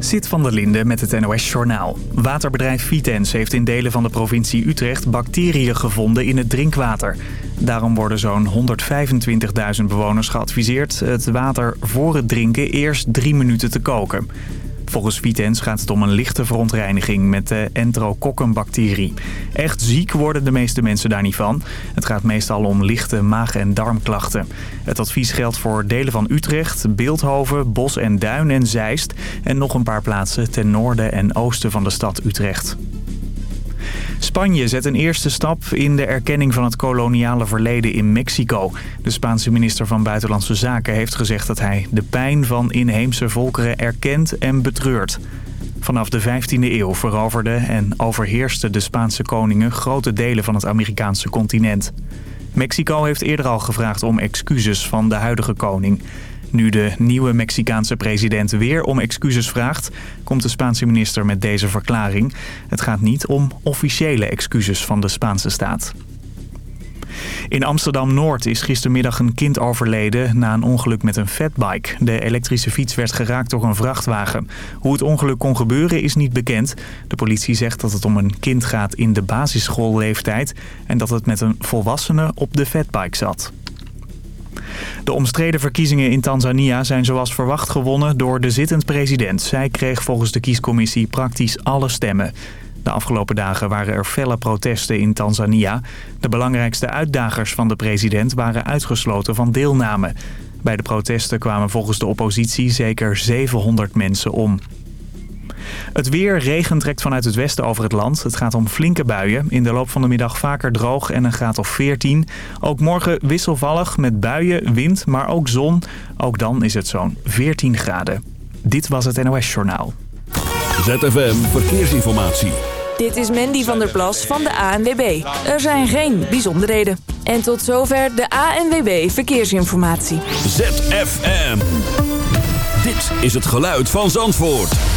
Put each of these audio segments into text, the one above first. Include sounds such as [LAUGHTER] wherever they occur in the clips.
Zit van der Linde met het NOS-journaal. Waterbedrijf Vitens heeft in delen van de provincie Utrecht bacteriën gevonden in het drinkwater. Daarom worden zo'n 125.000 bewoners geadviseerd het water voor het drinken eerst drie minuten te koken. Volgens Vitens gaat het om een lichte verontreiniging met de enterokokkenbacterie. Echt ziek worden de meeste mensen daar niet van. Het gaat meestal om lichte maag- en darmklachten. Het advies geldt voor delen van Utrecht, Beeldhoven, Bos en Duin en Zeist... en nog een paar plaatsen ten noorden en oosten van de stad Utrecht. Spanje zet een eerste stap in de erkenning van het koloniale verleden in Mexico. De Spaanse minister van Buitenlandse Zaken heeft gezegd dat hij de pijn van inheemse volkeren erkent en betreurt. Vanaf de 15e eeuw veroverden en overheersten de Spaanse koningen grote delen van het Amerikaanse continent. Mexico heeft eerder al gevraagd om excuses van de huidige koning. Nu de nieuwe Mexicaanse president weer om excuses vraagt... komt de Spaanse minister met deze verklaring. Het gaat niet om officiële excuses van de Spaanse staat. In Amsterdam-Noord is gistermiddag een kind overleden na een ongeluk met een fatbike. De elektrische fiets werd geraakt door een vrachtwagen. Hoe het ongeluk kon gebeuren is niet bekend. De politie zegt dat het om een kind gaat in de basisschoolleeftijd... en dat het met een volwassene op de fatbike zat. De omstreden verkiezingen in Tanzania zijn zoals verwacht gewonnen door de zittend president. Zij kreeg volgens de kiescommissie praktisch alle stemmen. De afgelopen dagen waren er felle protesten in Tanzania. De belangrijkste uitdagers van de president waren uitgesloten van deelname. Bij de protesten kwamen volgens de oppositie zeker 700 mensen om. Het weer, regen trekt vanuit het westen over het land. Het gaat om flinke buien. In de loop van de middag vaker droog en een graad of 14. Ook morgen wisselvallig met buien, wind, maar ook zon. Ook dan is het zo'n 14 graden. Dit was het NOS Journaal. ZFM Verkeersinformatie. Dit is Mandy van der Plas van de ANWB. Er zijn geen bijzonderheden. En tot zover de ANWB Verkeersinformatie. ZFM. Dit is het geluid van Zandvoort.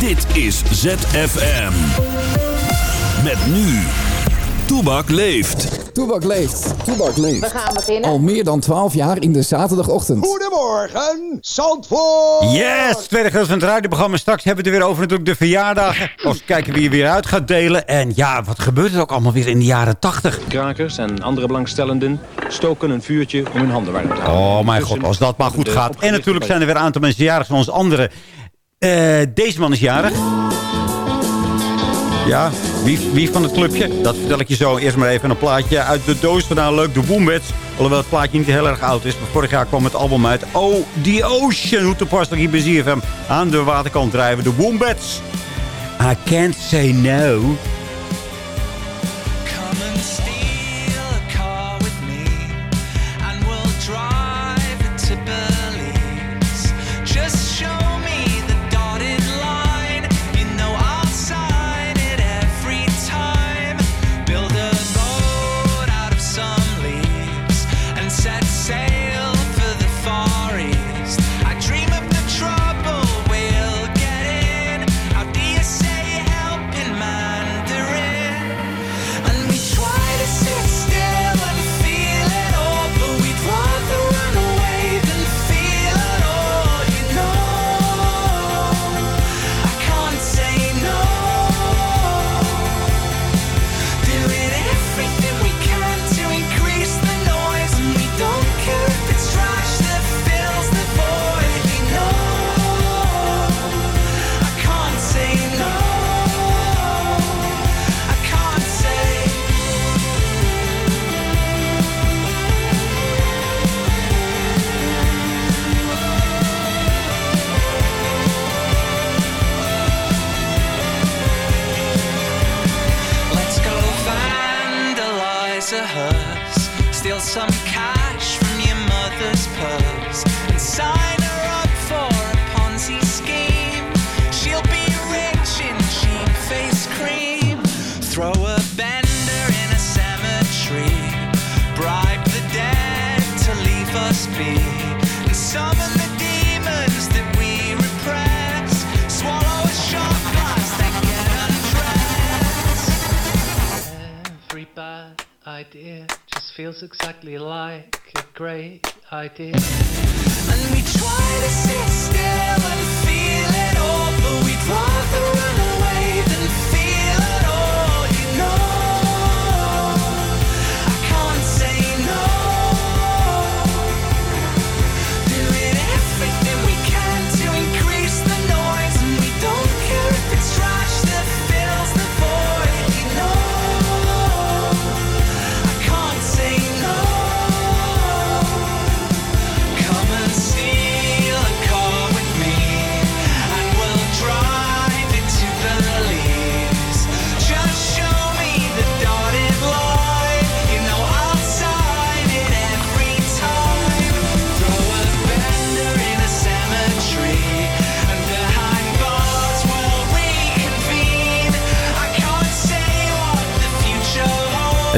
Dit is ZFM. Met nu. Toebak leeft. Toebak leeft. Toebak leeft. We gaan beginnen. Al meer dan 12 jaar in de zaterdagochtend. Goedemorgen, Zandvoort! Yes, tweede gedeelte van het radioprogramma. Straks hebben we het er weer over natuurlijk de verjaardagen. Of kijken wie je weer uit gaat delen. En ja, wat gebeurt er ook allemaal weer in de jaren 80? Krakers en andere belangstellenden stoken een vuurtje om hun handen warm te houden. Oh mijn god, als dat maar goed gaat. En natuurlijk zijn er weer een aantal mensen jarig van ons Eh, deze man is jarig. Ja, wie, wie van het clubje? Dat vertel ik je zo. Eerst maar even een plaatje uit de doos vandaan. Leuk, de Wombats. Alhoewel het plaatje niet heel erg oud is. Maar vorig jaar kwam het album uit. Oh, The Ocean. Hoe toepasselijk hier bij ZFM. Aan de waterkant drijven. De Wombats. I can't say no.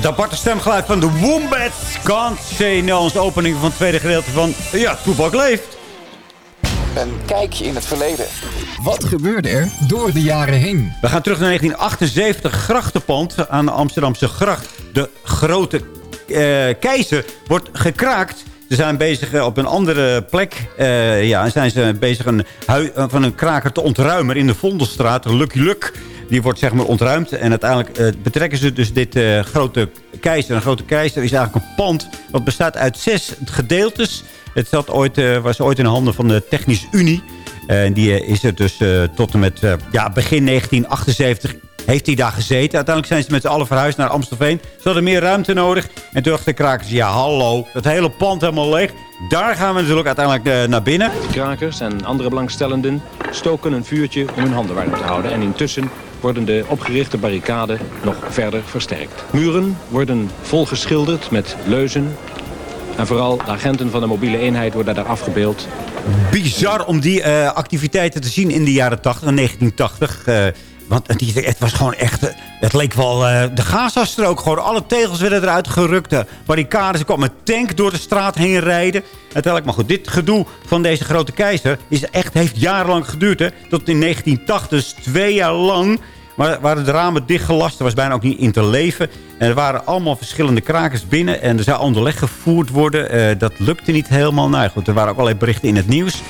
Het aparte stemgeluid van de Wombats. Can't say no. Onze opening van het tweede gedeelte van... Ja, Toepak leeft. Een kijkje in het verleden. Wat gebeurde er door de jaren heen? We gaan terug naar 1978. Grachtenpand aan de Amsterdamse gracht. De grote eh, keizer wordt gekraakt. Ze zijn bezig eh, op een andere plek. eh, ja, zijn ze bezig een van een kraker te ontruimen in de Vondelstraat. Lucky Luck. Die wordt zeg maar ontruimd. En uiteindelijk eh, betrekken ze dus dit eh, grote keizer. Een grote keizer is eigenlijk een pand. Wat bestaat uit zes gedeeltes. Het zat ooit, eh, was ooit in de handen van de Technische Unie. En die is er dus tot en met ja, begin 1978 heeft hij daar gezeten. Uiteindelijk zijn ze met z'n allen verhuisd naar Amstelveen. Ze hadden meer ruimte nodig. En toen dachten de krakers, ja hallo, dat hele pand helemaal leeg. Daar gaan we natuurlijk uiteindelijk naar binnen. Krakers en andere belangstellenden stoken een vuurtje om hun handen warm te houden. En intussen worden de opgerichte barricaden nog verder versterkt. Muren worden volgeschilderd met leuzen. En vooral de agenten van de mobiele eenheid worden daar afgebeeld. Bizar om die eh, activiteiten te zien in de jaren 80, in 1980. eh, want het was gewoon echt... eh, Het leek wel eh, de Gaza-strook. Gewoon alle tegels werden eruit gerukt. De barricades. Er kwam een tank door de straat heen rijden. Uiteindelijk, maar goed, dit gedoe van deze grote keizer... Is echt, heeft jarenlang geduurd. Hè, tot in 1980, dus twee jaar lang... Maar waren de ramen dichtgelast. Er was bijna ook niet in te leven. En er waren allemaal verschillende krakers binnen. En er zou onderleg gevoerd worden. Eh, dat lukte niet helemaal. Nou goed, er waren ook allerlei berichten in het nieuws.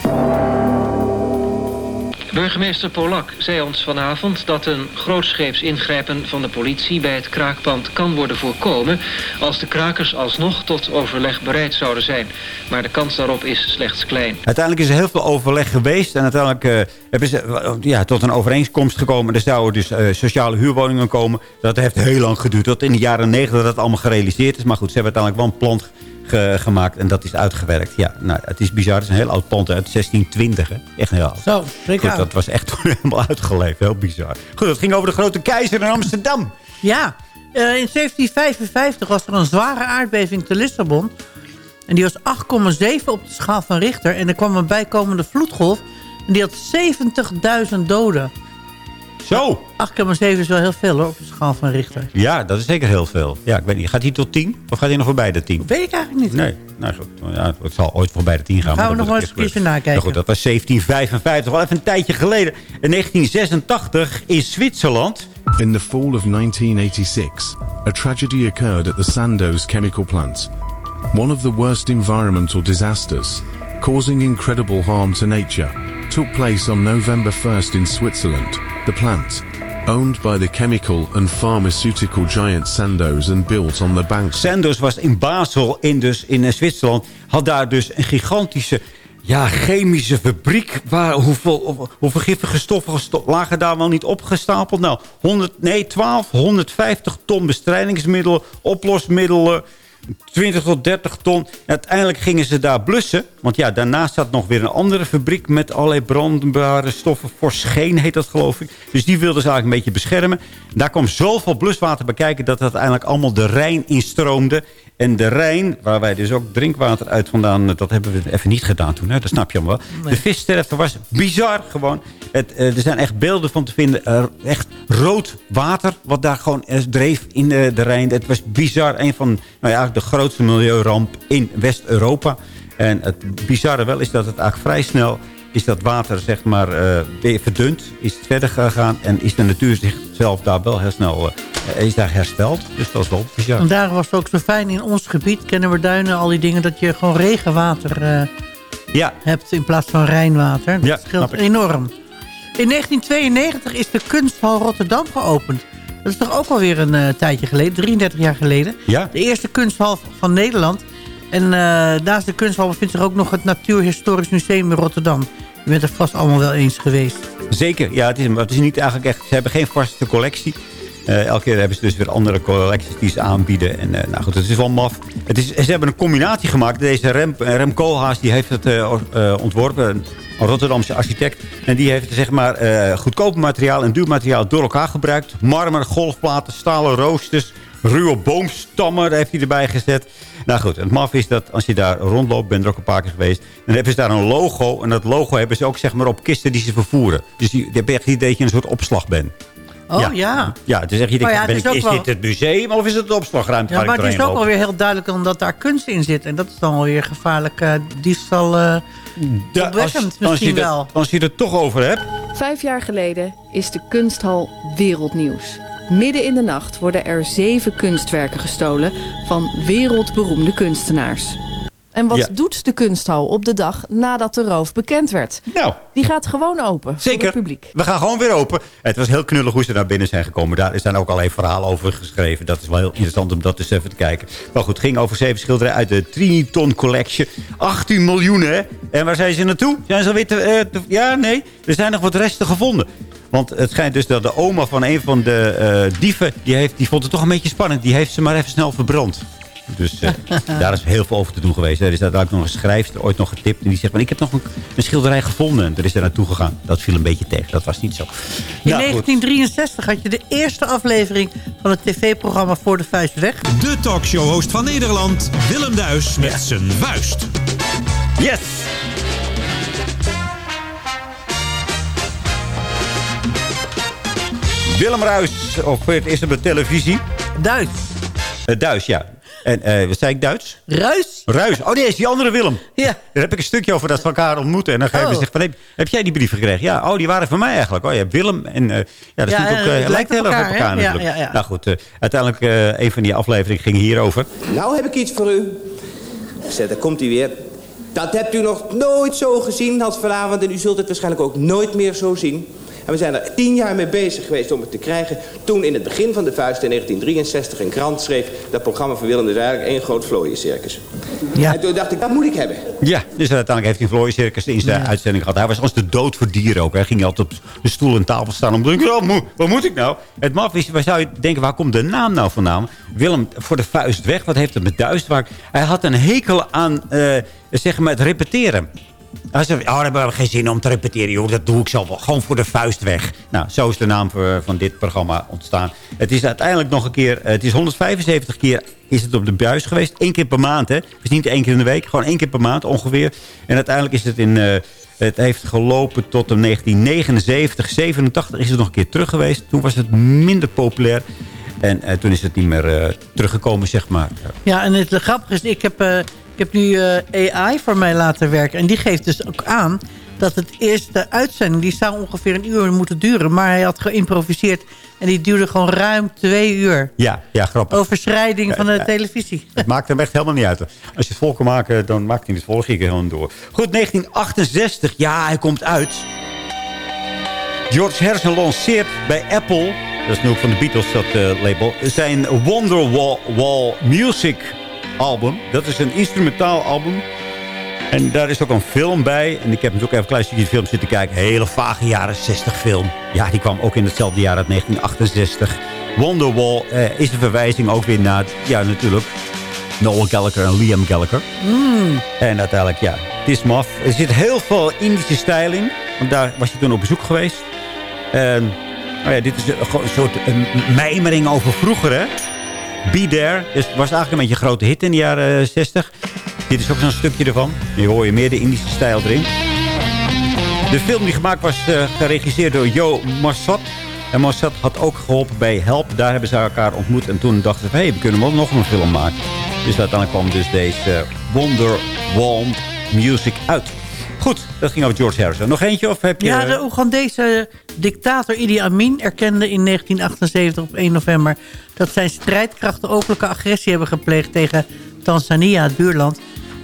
Burgemeester Polak zei ons vanavond dat een grootscheeps ingrijpen van de politie bij het kraakpand kan worden voorkomen als de krakers alsnog tot overleg bereid zouden zijn. Maar de kans daarop is slechts klein. Uiteindelijk is er heel veel overleg geweest. En uiteindelijk eh, hebben ze eh, ja, tot een overeenkomst gekomen. Er zouden dus eh, sociale huurwoningen komen. Dat heeft heel lang geduurd. Tot in de jaren negentig dat het allemaal gerealiseerd is. Maar goed, ze hebben uiteindelijk wel een plan ge- gemaakt. En dat is uitgewerkt. Ja, nou, het is bizar. Het is een heel oud pand uit 1620. Hè? Echt heel oud. Zo, Goed, uit. dat was echt toen [LAUGHS] helemaal uitgeleefd. Heel bizar. Goed, het ging over de grote keizer in Amsterdam. Ja, eh, in 1755 was er een zware aardbeving te Lissabon. En die was 8,7 op de schaal van Richter. En er kwam een bijkomende vloedgolf. En die had 70.000 doden. Zo. 8,7 is wel heel veel hoor, op de schaal van Richter. Ja, dat is zeker heel veel. Ja, ik weet niet. Gaat hij tot 10? Of gaat hij nog voorbij de 10? Weet ik eigenlijk niet. Nee, nou goed. Ja, het zal ooit voorbij de 10 gaan. Gaan we maar nog wel eens een keertje nakijken. Nou goed, dat was 1755, wel even een tijdje geleden. In 1986 in Zwitserland. In the fall of 1986, a tragedy occurred at the Sandoz chemical plant. One of the worst environmental disasters, causing incredible harm to nature, took place on November 1st in Switzerland. The plant, owned by the chemical and pharmaceutical giant Sandoz and built on the banks Sandoz was in Basel, in, dus in eh, Zwitserland. Had daar dus een gigantische ja, chemische fabriek. Waar, hoeveel, hoeveel giftige stoffen lagen daar wel niet opgestapeld? Nou, 100, nee, 1250 ton bestrijdingsmiddelen, oplosmiddelen... 20 tot 30 ton. Uiteindelijk gingen ze daar blussen. Want ja, daarnaast zat nog weer een andere fabriek... met allerlei brandbare stoffen. Forscheen heet dat, geloof ik. Dus die wilden ze eigenlijk een beetje beschermen. Daar kwam zoveel bluswater bij kijken... dat het uiteindelijk allemaal de Rijn instroomde. En de Rijn, waar wij dus ook drinkwater uit vandaan... dat hebben we even niet gedaan toen, hè? dat snap je allemaal wel. De vissterfte was bizar gewoon. Het, eh, er zijn echt beelden van te vinden. eh, echt rood water, wat daar gewoon eh, dreef in de, de Rijn. Het was bizar. Een van nou ja, de grootste milieuramp in West-Europa. En het bizarre wel is dat het eigenlijk vrij snel... is dat water zeg maar eh, weer verdund. Is het verder gegaan. En is de natuur zichzelf daar wel heel snel... is daar hersteld. Dus dat is wel bizar. En daar was het ook zo fijn in ons gebied, kennen we duinen, al die dingen, dat je gewoon regenwater eh, Ja, hebt in plaats van Rijnwater. Dat Ja, scheelt enorm. In 1992 is de kunsthal Rotterdam geopend. Dat is toch ook alweer een eh, tijdje geleden, 33 jaar geleden. Ja. De eerste kunsthal van Nederland. En eh, naast de kunsthal bevindt zich ook nog het Natuurhistorisch Museum in Rotterdam. Je bent er vast allemaal wel eens geweest. Zeker, ja, het is, het is niet eigenlijk echt... Ze hebben geen vaste collectie. Eh, elke keer hebben ze dus weer andere collecties die ze aanbieden. En eh, nou goed, het is wel maf. Het is, ze hebben een combinatie gemaakt. Deze Rem, eh, Rem Koolhaas die heeft het ontworpen. Een Rotterdamse architect. En die heeft zeg maar goedkoop materiaal en duur materiaal door elkaar gebruikt. Marmer, golfplaten, stalen roosters, ruwe boomstammen heeft hij erbij gezet. Nou goed, het maf is dat als je daar rondloopt, ben er ook een paar keer geweest. Dan hebben ze daar een logo. En dat logo hebben ze ook zeg maar op kisten die ze vervoeren. Dus die, die hebben echt het idee dat je een soort opslag bent. Oh ja. Ja, het is echt, je denkt, ja, ben het ik, is dit het museum of is het de opslagruimte Ja, waar maar ik het is ook alweer heel duidelijk omdat daar kunst in zit. En dat is dan alweer gevaarlijk uh, diefstal uh, Ja, opwekkend als, misschien je wel. Het, als je het er toch over hebt. Vijf jaar geleden is de kunsthal wereldnieuws. Midden in de nacht worden er zeven kunstwerken gestolen van wereldberoemde kunstenaars. En wat Ja. doet de kunsthal op de dag nadat de roof bekend werd? Nou, Die gaat gewoon open voor Zeker. het publiek. We gaan gewoon weer open. Het was heel knullig hoe ze naar binnen zijn gekomen. Daar zijn ook alleen verhalen over geschreven. Dat is wel heel interessant om dat eens even te kijken. Maar goed, het ging over zeven schilderijen uit de Triniton Collection. 18 miljoen, hè? En waar zijn ze naartoe? Zijn ze alweer te, eh, te- Ja, nee. Er zijn nog wat resten gevonden. Want het schijnt dus dat de oma van een van de eh, dieven... Die, heeft, die vond het toch een beetje spannend. Die heeft ze maar even snel verbrand. Dus eh, [LAUGHS] daar is heel veel over te doen geweest. Er is uiteindelijk nog een schrijfster ooit nog getipt. En die zegt, maar ik heb nog een, een schilderij gevonden. En er is er naartoe gegaan. Dat viel een beetje tegen. Dat was niet zo. In Nou, goed. 1963 had je de eerste aflevering van het tv-programma Voor de Vuist Weg. De talkshow-host van Nederland, Willem Duis met zijn vuist. Yes! Willem Ruis, of het is op de televisie. Duits. Eh, Duits, ja. En eh, wat zei ik Duits? Ruis? Ruis. Oh nee, is die andere Willem. Ja. Daar heb ik een stukje over dat ze elkaar ontmoeten. En dan ga je Oh. zeggen, van, heb, heb jij die brief gekregen? Ja, oh, die waren van mij eigenlijk. Oh, je hebt Willem. En eh, ja, dat Ja, ook, eh, het lijkt heel erg op elkaar, hè? Natuurlijk. ja, ja. Nou goed, eh, uiteindelijk eh, een van die afleveringen ging hierover. Nou heb ik iets voor u. Zet, daar komt hij weer. Dat hebt u nog nooit zo gezien als vanavond... en u zult het waarschijnlijk ook nooit meer zo zien. En we zijn er tien jaar mee bezig geweest om het te krijgen. Toen in het begin van de vuist in 1963 een krant schreef... dat programma van Willem dus eigenlijk één groot vlooiencircus. Ja. En toen dacht ik, dat moet ik hebben. Ja, dus uiteindelijk heeft hij een Vlooien Circus in zijn uitzending gehad. Hij was als de dood voor dieren ook. Hij ging altijd op de stoel en tafel staan om te denken, oh, mo- wat moet ik nou? Het maf is, waar zou je denken, waar komt de naam nou vandaan? Willem voor de vuist weg, wat heeft het met duist? Hij had een hekel aan, eh, zeg maar, het repeteren. Hij oh, hebben we geen zin om te repeteren. Joh. Dat doe ik zelf wel. Gewoon voor de vuist weg. Nou, zo is de naam voor- van dit programma ontstaan. Het is uiteindelijk nog een keer... eh, Het is 175 keer is het op de buis geweest. Eén keer per maand, hè. Dus niet één keer in de week. Gewoon één keer per maand ongeveer. En uiteindelijk is het in... eh, het heeft gelopen tot en 1979, 87 is het nog een keer terug geweest. Toen was het minder populair. En eh, toen is het niet meer eh, teruggekomen, zeg maar. Ja, en het grappige is, ik heb, eh, ik heb nu eh, AI voor mij laten werken. En die geeft dus ook aan dat het eerste uitzending... die zou ongeveer een uur moeten duren. Maar hij had geïmproviseerd en die duurde gewoon ruim twee uur. Ja, ja grappig. Overschrijding van de ja. televisie. [LAUGHS] Het maakt hem echt helemaal niet uit. Als je het vol kan maken, dan maakt hij het vol. Ging gewoon door. Goed, 1968. Ja, hij komt uit. George Harrison lanceert bij Apple... Dat is nu ook van de Beatles, dat eh, label. Zijn Wonderwall Wall Music album. Dat is een instrumentaal album. En daar is ook een film bij. En ik heb natuurlijk even een klein stukje film zitten kijken. Hele vage jaren 60 film. Ja, die kwam ook in hetzelfde jaar uit 1968. Wonderwall eh, is een verwijzing ook weer naar... Ja, natuurlijk. Noel Gallagher en Liam Gallagher. En uiteindelijk, ja, het is maf. Er zit heel veel Indische stijl in. Want daar was je toen op bezoek geweest. En, nou ja, dit is een, een soort een mijmering over vroeger, hè. Be There. Dus was eigenlijk een beetje een grote hit in de jaren eh, 60. Dit is ook zo'n stukje ervan. Hier hoor je meer de Indische stijl erin. De film die gemaakt was eh, geregisseerd door Joe Marsat. En Marsat had ook geholpen bij Help. Daar hebben ze elkaar ontmoet. En toen dachten ze, hey, we kunnen wel nog een film maken. Dus uiteindelijk kwam dus deze Wonder Wall Music uit. Goed, dat ging over George Harrison. Nog eentje of heb je... Ja, de Oegandese dictator Idi Amin erkende in 1978 op 1 november... dat zijn strijdkrachten openlijke agressie hebben gepleegd tegen Tanzania, het buurland.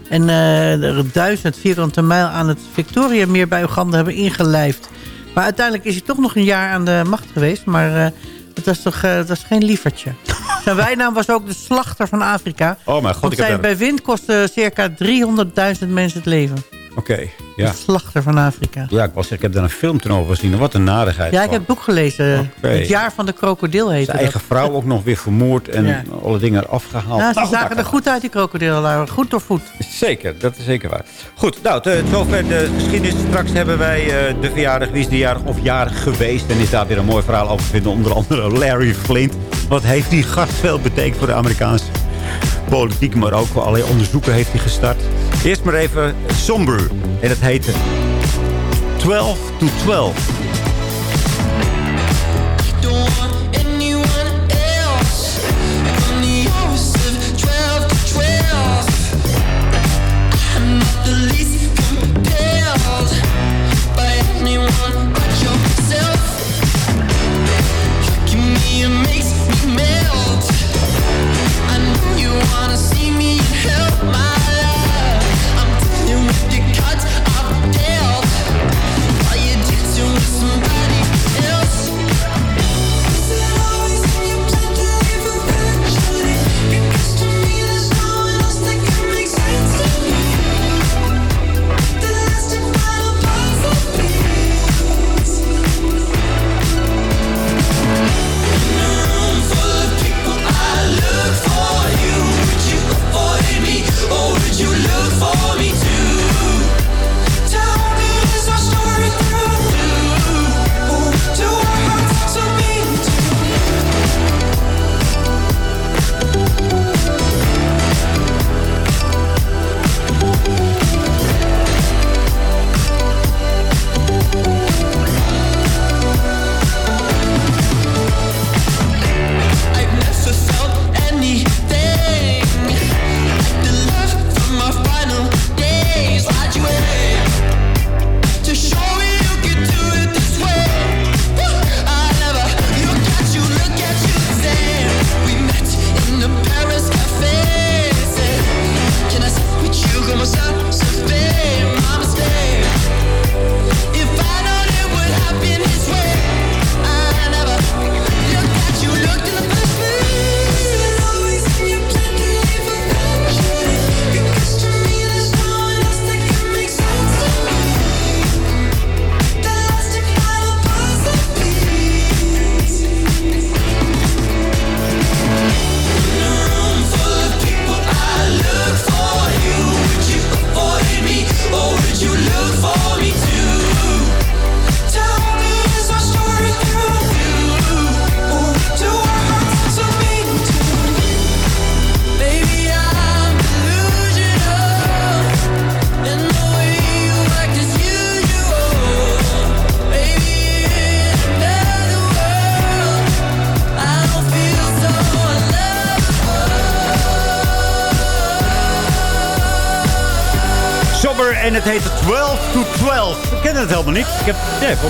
En eh, er duizend vierkante mijl aan het Victoria-meer bij Oeganda hebben ingelijfd. Maar uiteindelijk is hij toch nog een jaar aan de macht geweest. Maar eh, het was toch eh, het was geen lievertje. [LAUGHS] Zijn bijnaam was ook de slachter van Afrika. Oh mijn god, Want ik heb zijn daar... bij wind kostte circa 300.000 mensen het leven. Oké, ja. De slachter van Afrika. Ja, ik was zeggen, ik heb daar een film toen over gezien. Wat een narigheid. Ja, ik heb het boek gelezen. Het jaar van de krokodil heette Zijn dat. eigen vrouw ook nog weer vermoord en Ja. alle dingen eraf gehaald. Ja, ze Nou, zagen nou, er goed uit, die krokodillen. Goed door voet. Zeker, dat is zeker waar. Goed, nou, zover de geschiedenis. Straks hebben wij eh, de verjaardag. Wie is de jarig of jarig geweest? En is daar weer een mooi verhaal over te vinden. Onder andere Larry Flint. Wat heeft die gast veel betekend voor de Amerikaanse politiek. Maar ook voor allerlei onderzoeken heeft hij gestart. Eerst maar even Somber. En het heette 12 to 12.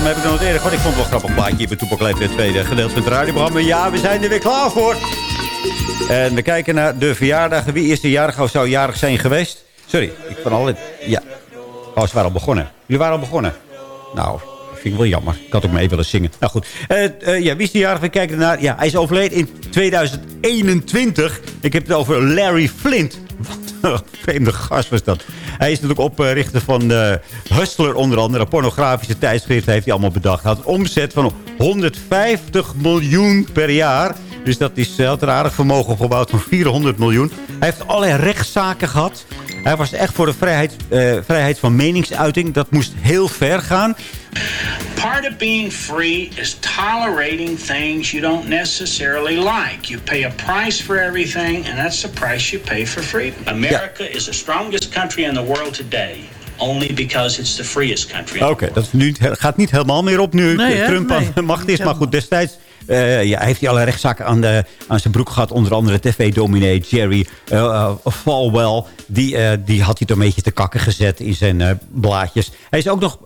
Mij heb ik eerder. Ik vond het wel grappig plaatje hier bij Toepak Leeft het tweede gedeelte van het radioprogramma. Ja, we zijn er weer klaar voor. En we kijken naar de verjaardagen. Wie is de jarig of zou jarig zijn geweest? Sorry, ik van al Ja. Oh, ze waren al begonnen. Jullie waren al begonnen. Nou, vind ik wel jammer. Ik had ook mee willen zingen. Nou goed. Uh, uh, ja, wie is de jarig? We kijken naar... Ja, hij is overleden in 2021. Ik heb het over Larry Flint. Wat een vreemde gast was dat. Hij is natuurlijk oprichter van uh, Hustler onder andere. Een pornografische tijdschrift heeft hij allemaal bedacht. Had een omzet van 150 miljoen per jaar. Dus dat is, had een aardig vermogen opgebouwd van 400 miljoen. Hij heeft allerlei rechtszaken gehad. Hij was echt voor de vrijheid, uh, vrijheid van meningsuiting. Dat moest heel ver gaan. Part of being free is tolerating things you don't necessarily like. You pay a price for everything, and that's the price you pay for freedom. America ja. is the strongest country in the world today. Only because it's the freest country. Oké, okay, dat nu, gaat niet helemaal meer op nu nee, Trump aan de macht is. Maar goed, destijds uh, ja, heeft hij alle rechtszaken aan, de, aan zijn broek gehad. Onder andere tv-dominee Jerry uh, uh, Falwell. Die, die had hij toch een beetje te kakken gezet in zijn blaadjes. Hij is ook nog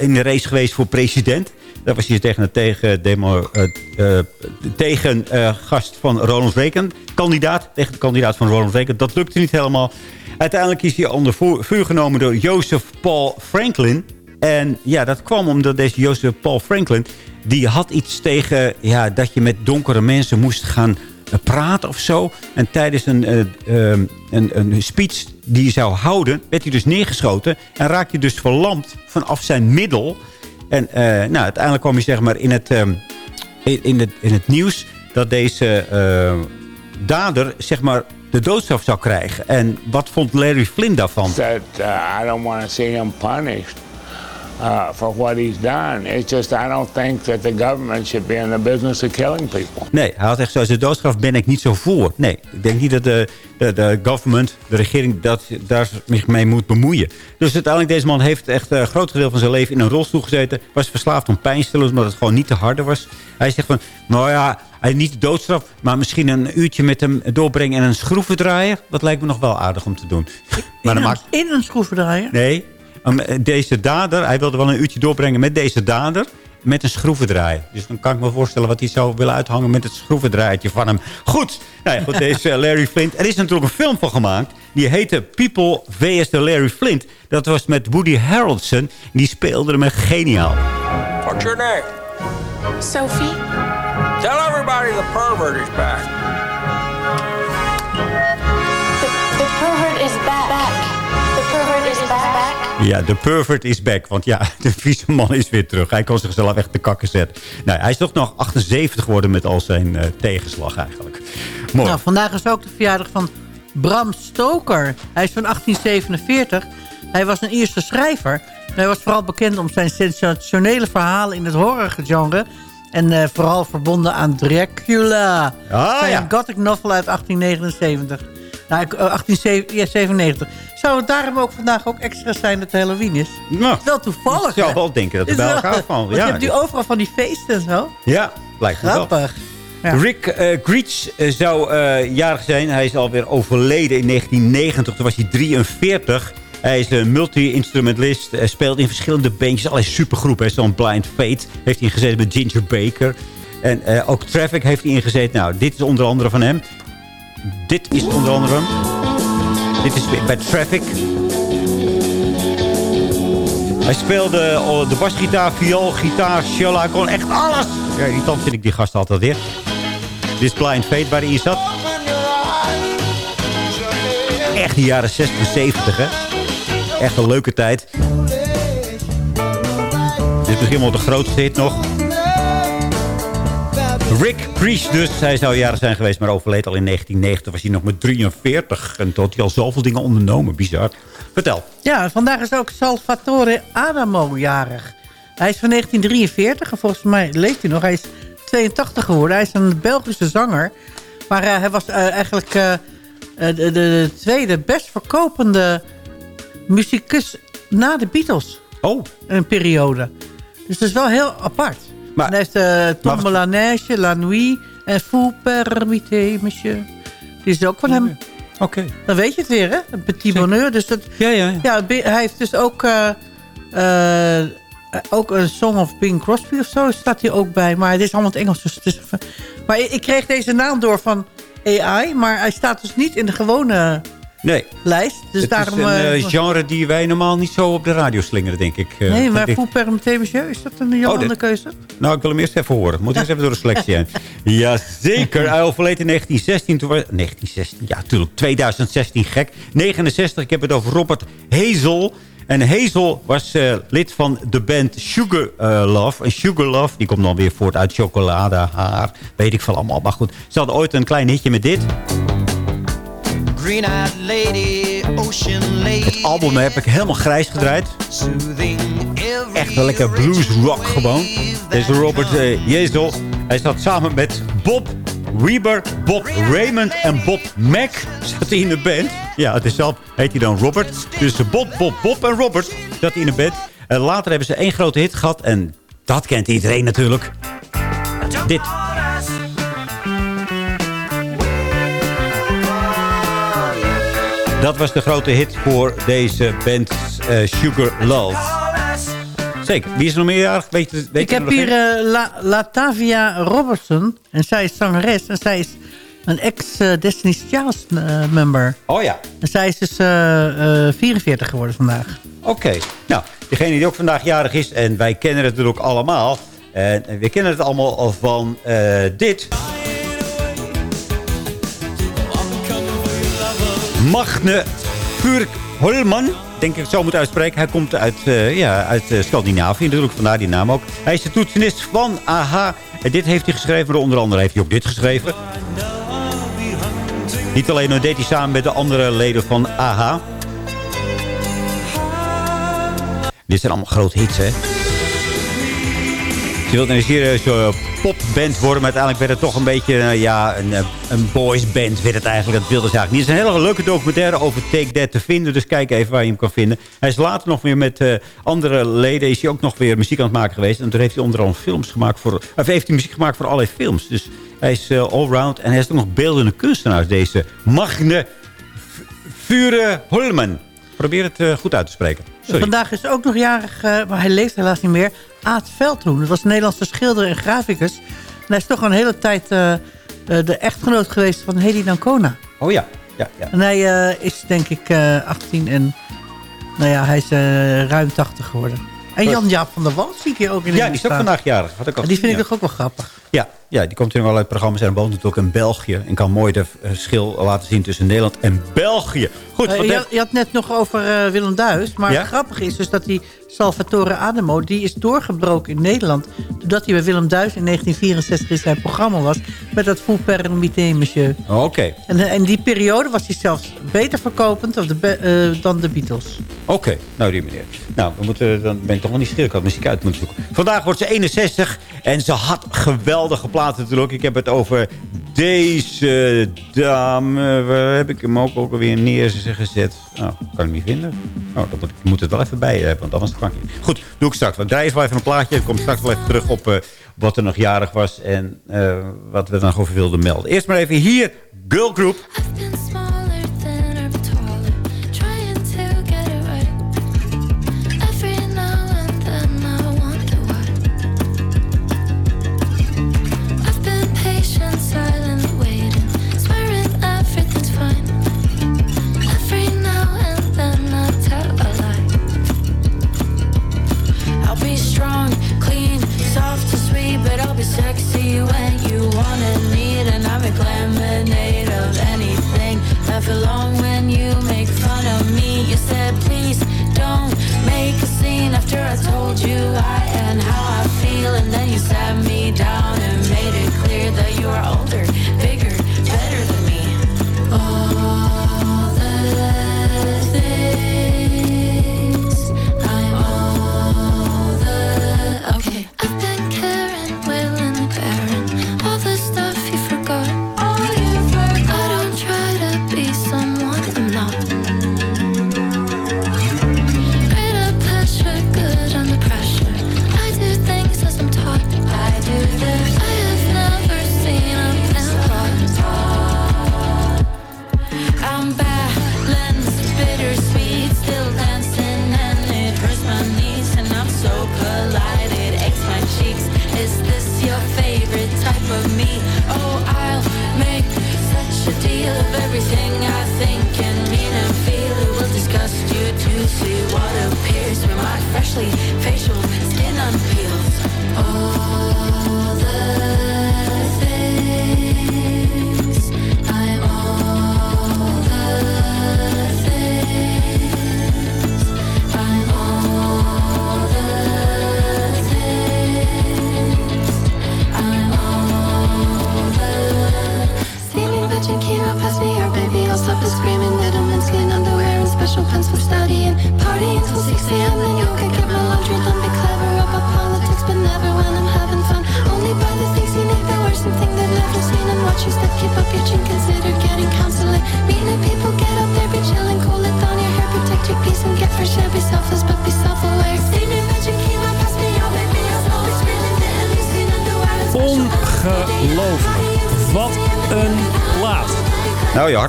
in, de race geweest voor president. Daar was hij tegen tegen, demo, tegen gast van Ronald Reagan. Kandidaat, tegen de kandidaat van Ronald Reagan. Dat lukte niet helemaal. Uiteindelijk is hij onder vuur genomen door Joseph Paul Franklin. En ja, dat kwam omdat deze Joseph Paul Franklin die had iets tegen ja, dat je met donkere mensen moest gaan eh, praten of zo. En tijdens een, uh, een, een speech die hij zou houden, werd hij dus neergeschoten. En raakte hij dus verlamd vanaf zijn middel. En nou, uiteindelijk kwam hij zeg maar in het, in, het, in het nieuws dat deze dader zeg maar de doodstraf zou krijgen. En wat vond Larry Flynn daarvan? That uh, I don't want to see him punished uh, for what he's done. It's just I don't think that the government should be in the business of killing people. Nee, hij had echt zoals de doodstraf ben ik niet zo voor. Nee, ik denk niet dat de, de, de government, de regering, dat, daar zich mee moet bemoeien. Dus uiteindelijk, deze man heeft echt een groot gedeelte van zijn leven in een rolstoel gezeten. Was verslaafd aan pijnstillers, omdat het gewoon niet te harde was. Hij zegt van, nou ja, hij niet de doodstraf, maar misschien een uurtje met hem doorbrengen en een schroevendraaier. Dat lijkt me nog wel aardig om te doen. Maar in, een, maakt... in een schroevendraaier? Nee, deze dader, hij wilde wel een uurtje doorbrengen met deze dader met een schroevendraai. Dus dan kan ik me voorstellen wat hij zou willen uithangen met het schroevendraaitje van hem. Goed, nou ja, goed [LAUGHS] deze Larry Flint. Er is natuurlijk een film van gemaakt. Die heette People vs. The Larry Flint. Dat was met Woody Harrelson. Die speelde hem geniaal. What's your name? Sophie. Tell everybody the pervert is back. The, the pervert is back. The pervert is back. Ja, de pervert is back. Want ja, [LAUGHS] de vieze man is weer terug. Hij kon zichzelf echt de kakken zetten. Nou, hij is toch nog 78 geworden met al zijn uh, tegenslag eigenlijk. Mooi. Nou, vandaag is ook de verjaardag van Bram Stoker. Hij is van 1847. Hij was een Ierse schrijver. Hij was vooral bekend om zijn sensationele verhalen in het horrorgenre. En uh, vooral verbonden aan Dracula. Ah, zijn ja. gothic novel uit 1879. Nou, 1897. Zou het daarom ook vandaag ook extra zijn dat Halloween is? Nou, wel toevallig. Ik zou wel denken dat we bij elkaar vallen. Ja, je hebt nu overal van die feesten en zo. Ja, lijkt me Grappig. Ja. Rick uh, Greach uh, zou uh, jarig zijn. Hij is alweer overleden in 1990. Toen was hij 43. Hij is een multi-instrumentalist. Speelt in verschillende bandjes. Allerlei supergroepen. Zo'n Blind Fate heeft hij ingezeten met Ginger Baker. En ook Traffic heeft hij ingezeten. Nou, dit is onder andere van hem. Dit is onder andere... Dit is bij Traffic. Hij speelde oh, de basgitaar, viool, gitaar, cello. kon echt alles. Ja, irritant vind ik die gast altijd weer. Dit is Blind Fate waar hij in zat. Echt de jaren 60 en 70, hè. Echt een leuke tijd. Dit is misschien wel de grootste hit nog. Rick Priest dus. Hij zou jaren zijn geweest, maar overleed al in 1990. Was hij nog met 43. En toen had hij al zoveel dingen ondernomen. Bizar. Vertel. Ja, vandaag is ook Salvatore Adamo jarig. Hij is van 1943 en volgens mij leeft hij nog. Hij is 82 geworden. Hij is een Belgische zanger. Maar uh, hij was uh, eigenlijk uh, de, de, de, tweede best verkopende muzikus na de Beatles. Oh. Een periode. Dus dat is wel heel apart. Maar, heeft uh, la Neige, La Nuit en Vous permettez, monsieur. Die is ook van hem. Oké. Dan weet je het weer, hè? Een petit bonheur. Dus dat, ja, ja, ja. hij heeft dus ook... Uh, ook een Song of Bing Crosby of zo staat hij ook bij. Maar het is allemaal het Engels. Dus maar ik kreeg deze naam door van AI. Maar hij staat dus niet in de gewone nee. lijst. Dus het daarom, is een uh, genre die wij normaal niet zo op de radio slingeren, denk ik. Uh, nee, maar Fou Permeté Monsieur, is dat een Jolande oh, keuze? Nou, ik wil hem eerst even horen. Moet ja. eens even door de selectie heen. [LAUGHS] Jazeker, hij overleed in 1916. Toen was, 1916, ja, natuurlijk. 2016, gek. 69, ik heb het over Robert Hazel. En Hazel was uh, lid van de band Sugar uh, Love. En Sugar Love, die komt dan weer voort uit chocolade, haar, weet ik veel allemaal. Maar goed, ze hadden ooit een klein hitje met dit. Het album heb ik helemaal grijs gedraaid. Echt wel lekker blues rock gewoon. Deze Robert uh, Jezel. Hij zat samen met Bob Weber, Bob Raymond en Bob Mac zat in de band. Ja, het is zelf heet hij dan Robert. Dus Bob, Bob, Bob en Robert zat in de band. En later hebben ze één grote hit gehad. En dat kent iedereen natuurlijk. Dit. Dat was de grote hit voor deze band uh, Sugar Love. Zeker. Wie is er nog meerjarig? Weet, weet Ik heb hier uh, La, Latavia Robertson. En zij is zangeres. En zij is een ex-Destiny's Child uh, member. Oh ja. En zij is dus 44 geworden vandaag. Oké. Nou, degene die ook vandaag jarig is. En wij kennen het natuurlijk allemaal. En we kennen het allemaal al van dit. Magne Purk Holman. Denk ik zo moet uitspreken. Hij komt uit, uh, ja, uit uh, Scandinavië. Natuurlijk vandaar die naam ook. Hij is de toetsenist van AHA. En dit heeft hij geschreven. Onder andere heeft hij ook dit geschreven. Niet alleen, maar deed hij samen met de andere leden van AHA. Dit zijn allemaal grote hits, hè? Je wilt een serieuze popband worden. Maar uiteindelijk werd het toch een beetje uh, ja, een, eh, een boysband. Werd het eigenlijk. Dat wilde eigenlijk niet. Is een hele leuke documentaire over Take That te vinden. Dus kijk even waar je hem kan vinden. Hij is later nog weer met andere leden. Is hij ook nog weer muziek aan het maken geweest. En toen heeft hij onder andere films gemaakt voor... Of heeft muziek gemaakt voor allerlei films. Dus hij is uh, allround. En hij is ook nog beeldende kunstenaar. Deze Magne Vure Holman. Probeer het goed uit te spreken. Sorry. Vandaag is ook nog jarig, maar hij leeft helaas niet meer. Aad Veldhoen. Dat was een Nederlandse schilder en graficus. En hij is toch een hele tijd uh, de echtgenoot geweest van Hedy Dancona. Oh ja. ja, ja. En hij is denk ik 18 en nou ja, hij is ruim 80 geworden. En Jan-Jaap van der Wal zie ik hier ook in de Ja, die is ook vandaag jarig. Had ik al die vind ik toch ook wel grappig. Ja, ja, die komt natuurlijk wel uit programma's en woont natuurlijk in België. En kan mooi de schil laten zien tussen Nederland en België. Goed, uh, je, je, had net nog over uh, Willem Duis. Maar ja? grappig is dus dat die Salvatore Adamo... die is doorgebroken in Nederland... doordat hij bij Willem Duis in 1964 in zijn programma was... met dat Fou Permité, monsieur. Oh, Oké. En in die periode was hij zelfs beter verkopend of de dan de Beatles. Oké, okay. nou die meneer. Nou, we moeten, dan ben ik toch wel niet schrik. Ik had muziek uit moeten zoeken. Vandaag wordt ze 61 en ze had geweldige platen natuurlijk. Ik heb het over deze dame. Waar heb ik hem ook, ook alweer neergezet? Nou, kan ik niet vinden. Oh, dan moet, ik moet het wel even bij hebben, want anders kan ik niet. Goed, doe ik straks. We draaien wel even een plaatje. Ik kom straks wel even terug op uh, wat er nog jarig was en uh, wat we nog over wilden melden. Eerst maar even hier, Girl Group.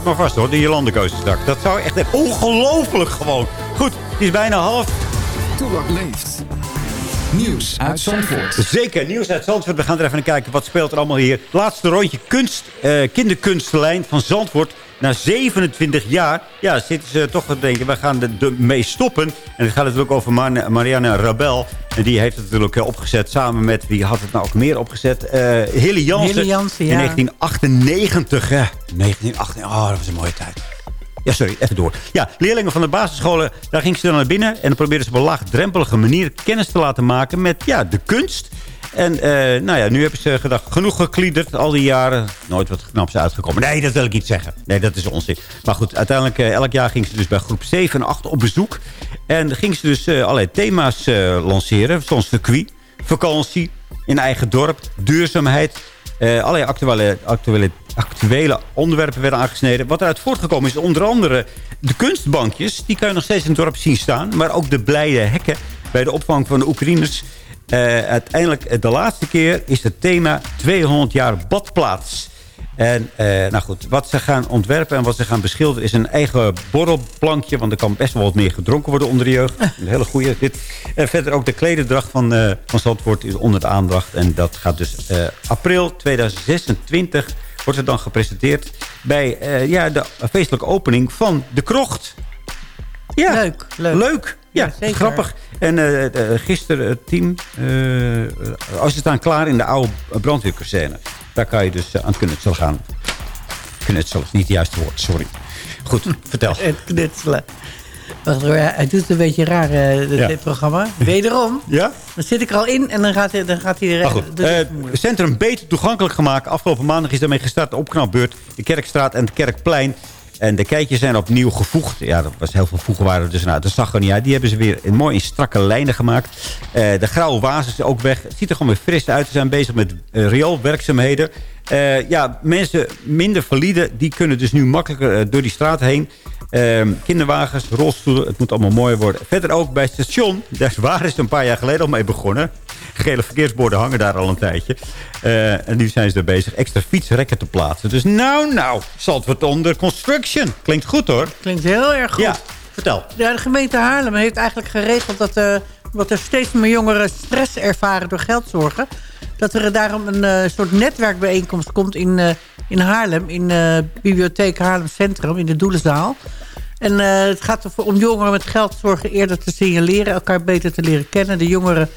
Maar vast hoor, de Jolandekoos. Dat zou echt ongelooflijk gewoon. Goed, het is bijna half. Toebak leeft. Nieuws uit Zandvoort. Zeker, nieuws uit Zandvoort. We gaan er even naar kijken. Wat speelt er allemaal hier? Laatste rondje kunst, eh, kinderkunstlijn van Zandvoort. Na 27 jaar ja, zitten ze toch te denken, we gaan er de mee stoppen. En het gaat natuurlijk over Mar Marianne Rabel. En die heeft het natuurlijk eh, opgezet samen met, wie had het nou ook meer opgezet? Eh Hilly Jansen. Hilly Jansen, ja. In 1998, hè. 1998, oh, dat was een mooie tijd. Ja, sorry, even door. Ja, leerlingen van de basisscholen, daar ging ze dan naar binnen... en dan probeerden ze op een laagdrempelige manier kennis te laten maken met ja, de kunst. En eh, nou ja, nu hebben ze gedacht, genoeg gekliederd al die jaren. Nooit wat knaps uitgekomen. Nee, dat wil ik niet zeggen. Nee, dat is onzin. Maar goed, uiteindelijk, eh, elk jaar ging ze dus bij groep 7 en 8 op bezoek. En gingen ze dus eh, allerlei thema's lanceren. Zoals circuit, vakantie, in eigen dorp, duurzaamheid... Allerlei actuele, actuele, actuele onderwerpen werden aangesneden. Wat eruit voortgekomen is onder andere de kunstbankjes. Die kan je nog steeds in het dorp zien staan. Maar ook de blijde hekken bij de opvang van de Oekraïners. Eh, uiteindelijk, eh, de laatste keer is het thema 200 jaar badplaats. En eh, nou goed, wat ze gaan ontwerpen en wat ze gaan beschilderen... is een eigen borrelplankje. Want er kan best wel wat meer gedronken worden onder de jeugd. Een hele goede dit. En verder ook de klederdracht van, eh van Zandvoort is onder de aandacht. En dat gaat dus april 2026 wordt het dan gepresenteerd... bij ja, de feestelijke opening van de krocht. Ja, Leuk, leuk. leuk. Ja, grappig. En eh, gisteren het team... eh, als ze staan klaar in de oude brandweerkazerne. Daar kan je dus aan knutselen gaan. Knutselen is niet het juiste woord, sorry. Goed, [LAUGHS] vertel. Het knutselen. Wacht hoor, hij doet het een beetje raar, dit, Ja. programma. Wederom. Ja? Dan zit ik er al in en dan gaat hij, dan gaat hij er... Maar goed, het centrum beter toegankelijk gemaakt. Afgelopen maandag is daarmee gestart de opknapbeurt. De Kerkstraat en het Kerkplein. En de keitjes zijn opnieuw gevoegd. Ja, dat was heel veel voegen waren dus nou, dat zag er niet uit. Die hebben ze weer in mooi in strakke lijnen gemaakt. Eh, de grauwe waas is ook weg. Het ziet er gewoon weer fris uit. Ze zijn bezig met uh, rioolwerkzaamheden. Eh, ja, mensen minder valide, die kunnen dus nu makkelijker door die straat heen. Ehm, kinderwagens, rolstoelen, het moet allemaal mooier worden. Verder ook bij station, daar waren ze een paar jaar geleden al mee begonnen. Gele verkeersborden hangen daar al een tijdje. Eh, en nu zijn ze er bezig extra fietsrekken te plaatsen. Dus nou, nou, Zandvoort onder construction. Klinkt goed hoor. Klinkt heel erg goed. Ja, vertel. Ja, de gemeente Haarlem heeft eigenlijk geregeld dat, eh dat er steeds meer jongeren stress ervaren door geldzorgen. Dat er daarom een eh, soort netwerkbijeenkomst komt in, eh, in Haarlem. In eh Bibliotheek Haarlem Centrum, in de Doelenzaal. En eh, het gaat ervoor om jongeren met geldzorgen eerder te signaleren. Elkaar beter te leren kennen. De jongeren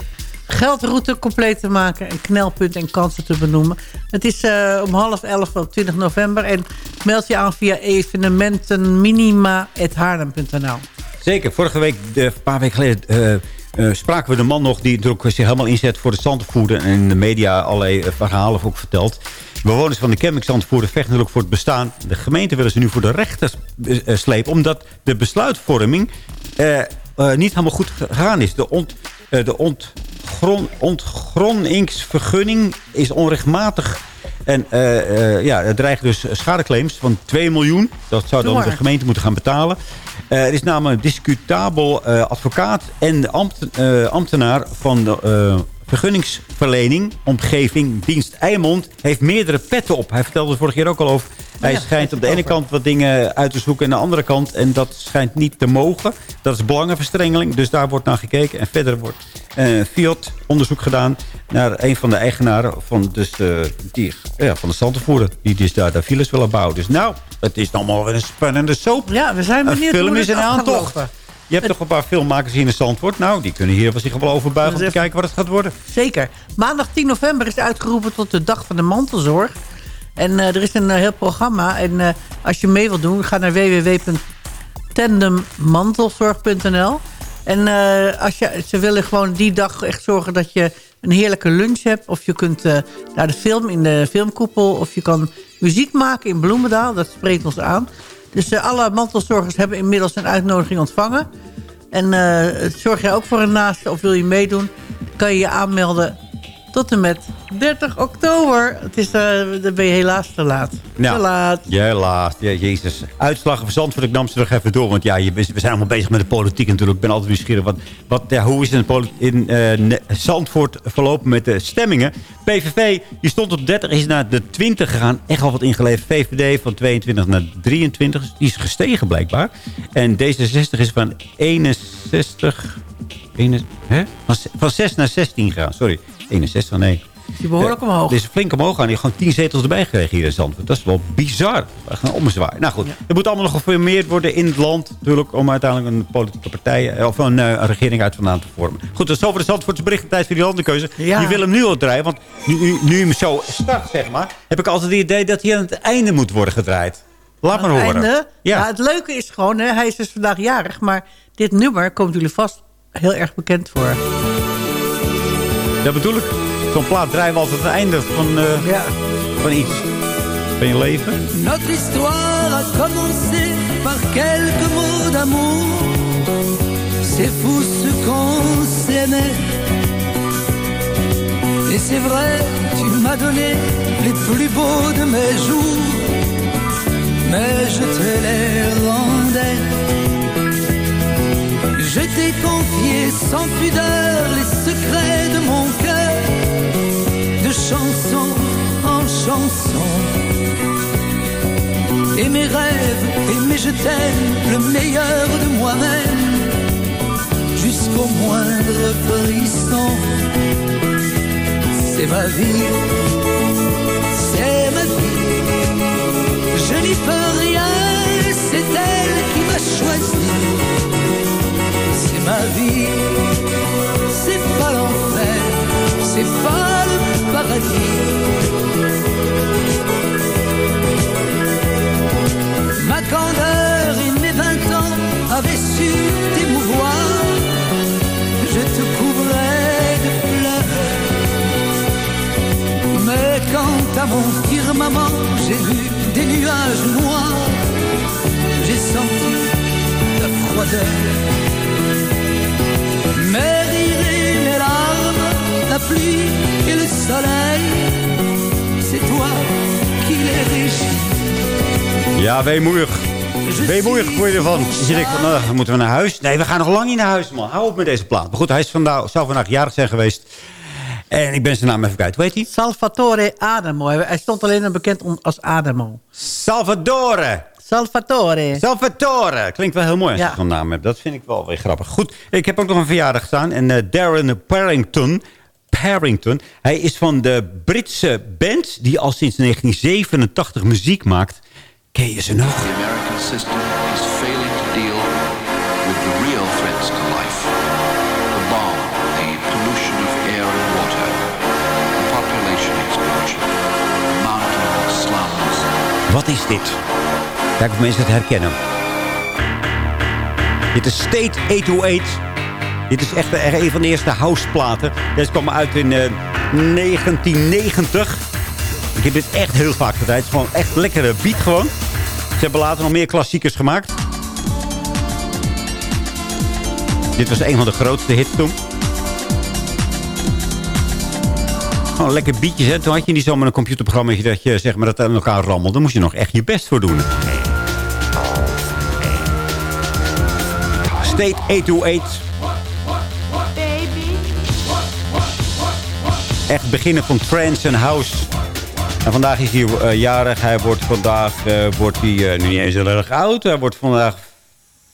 geldroute compleet te maken. En knelpunten en kansen te benoemen. Het is eh, om half elf op 20 november. En meld je aan via evenementenminima.haarlem.nl Zeker. Vorige week, een paar weken geleden... eh, eh, spraken we de man nog die natuurlijk zich helemaal inzet voor de zandvoerder... en in de media allerlei verhalen ook verteld. Bewoners van de camping Zandvoerder vechten natuurlijk voor het bestaan. De gemeente willen ze nu voor de rechters eh, slepen... omdat de besluitvorming niet helemaal goed gegaan is. De, ont, de ontgron, ontgrondingsvergunning is onrechtmatig... En eh, eh, ja, er dreigen dus schadeclaims van 2 miljoen. Dat zou dan de gemeente moeten gaan betalen. Eh, er is namelijk een discutabel advocaat en ambt- ambtenaar van de vergunningsverlening, omgeving, dienst Eimond, heeft meerdere petten op. Hij vertelde er vorige keer ook al over. Hij ja, schijnt op de ene kant wat dingen uit te zoeken... en aan de andere kant, en dat schijnt niet te mogen. Dat is belangenverstrengeling, dus daar wordt naar gekeken. En verder wordt eh Fiat onderzoek gedaan naar een van de eigenaren van, dus, eh, die, ja, van de. Die dus daar de files willen bouwen. Dus nou, het is allemaal weer een spannende soap. Ja, we zijn Een benieuwd film hoe is gaat aantocht. Je hebt toch een paar filmmakers hier in Zandvoort. Nou, die kunnen hier wel zich wel overbuigen om te even- kijken wat het gaat worden. Zeker. Maandag 10 november is uitgeroepen tot de dag van de mantelzorg. En eh, er is een eh, heel programma. En eh, als je mee wilt doen, ga naar www.tandemmantelzorg.nl. En als je, ze willen gewoon die dag echt zorgen dat je een heerlijke lunch hebt. Of je kunt naar de film in de filmkoepel. Of je kan muziek maken in Bloemendaal. Dat spreekt ons aan. Dus alle mantelzorgers hebben inmiddels een uitnodiging ontvangen. En eh, zorg jij ook voor een naaste of wil je meedoen... kan je je aanmelden tot en met 30 oktober. Het is, eh, dan ben je helaas te laat. Nou, Te laat. Helaas, ja, jezus. Uitslagen van Zandvoort, ik nam ze nog even door. Want ja, je, we zijn allemaal bezig met de politiek natuurlijk. Ik ben altijd nieuwsgierig. Wat, wat, ja, hoe is het in, Ne- Zandvoort verlopen met de stemmingen? PVV, die stond op 30, is naar de 20 gegaan. Echt al wat ingeleverd. VVD van 22 naar 23. Die is gestegen blijkbaar. En D66 is van 61... ene- hè? Van, van 6 naar 16 gegaan. Sorry, 61, nee. Die behoorlijk omhoog. Die is flink omhoog gaan. Die heeft gewoon 10 zetels erbij gekregen hier in Zandvoort. Dat is wel bizar. Echt een. Nou goed, er moet allemaal nog geformeerd worden in het land. Natuurlijk om uiteindelijk een politieke partij... eh, of een, eh, een regering uit vandaan te vormen. Goed, dat is over de Zandvoortse berichten tijdens voor die landenkeuze. Ja. Je wil hem nu al draaien. Want nu, nu, nu hem zo start, zeg maar... heb ik altijd het idee dat hij aan het einde moet worden gedraaid. Laat maar horen. Einde. Ja. Ja. het leuke is gewoon, hè, hij is dus vandaag jarig. Maar dit nummer komt jullie vast heel erg bekend voor. Dat bedoel ik. Zo'n plaat draaien we altijd het einde van, eh, van iets. Van je leven. Notre histoire a commencé par quelques mots d'amour. C'est fou ce qu'on s'aimait. Et c'est vrai, tu m'as donné les plus beaux de mes jours. Mais je te les rendais. Je t'ai confié sans pudeur les secrets de mon cœur. De chanson en chanson. Et mes rêves, et mes je t'aime, le meilleur de moi-même, jusqu'au moindre frisson. C'est ma vie, c'est ma vie. Je n'y peux rien, c'est elle qui m'a choisi. C'est ma vie, c'est pas l'enfer, c'est pas le paradis. Ma candeur et mes vingt ans avaient su t'émouvoir. Je te couvrais de fleurs. Mais quand à mon firmament j'ai vu des nuages noirs, j'ai senti la froideur. Pluie et le soleil, c'est toi qui les régis. Ja, weemoedig. Weemoedig word je ervan. Dus je denkt van, dan moeten we naar huis. Nee, we gaan nog lang niet naar huis, man. Hou op met deze plaat. Maar goed, hij is vandaag, zou vandaag jarig zijn geweest. En ik ben zijn naam even kwijt. Hoe heet hij? Salvatore Adamo. Hij stond alleen bekend als Adamo. Salvatore. Salvatore. Salvatore. Klinkt wel heel mooi als Ja. je zo'n naam hebt. Dat vind ik wel weer grappig. Goed, ik heb ook nog een verjaardag gestaan. En eh, Darren Parrington... Parrington. Hij is van de Britse band die al sinds 1987 muziek maakt. Ken je ze nog? The American system is failing to deal with the real threats to life. The bomb, the pollution of air and water, the population explosion, the mountain slums. Wat is dit? Kijk of mensen het herkennen. Dit is State 808. Dit is echt eh, een van de eerste houseplaten. Deze kwam uit in eh, 1990. Ik heb dit echt heel vaak gedraaid. Het is gewoon echt lekkere beat gewoon. Ze hebben later nog meer klassiekers gemaakt. Dit was een van de grootste hits toen. Gewoon lekker beatjes. Hè? Toen had je niet zomaar een computerprogramma dat je zeg maar, dat aan elkaar rammelde. Daar moest je nog echt je best voor doen. State 828. Echt beginnen van trance en house. En vandaag is hij eh, jarig. Hij wordt vandaag eh, wordt hij, eh, nu niet eens heel erg oud. Hij wordt vandaag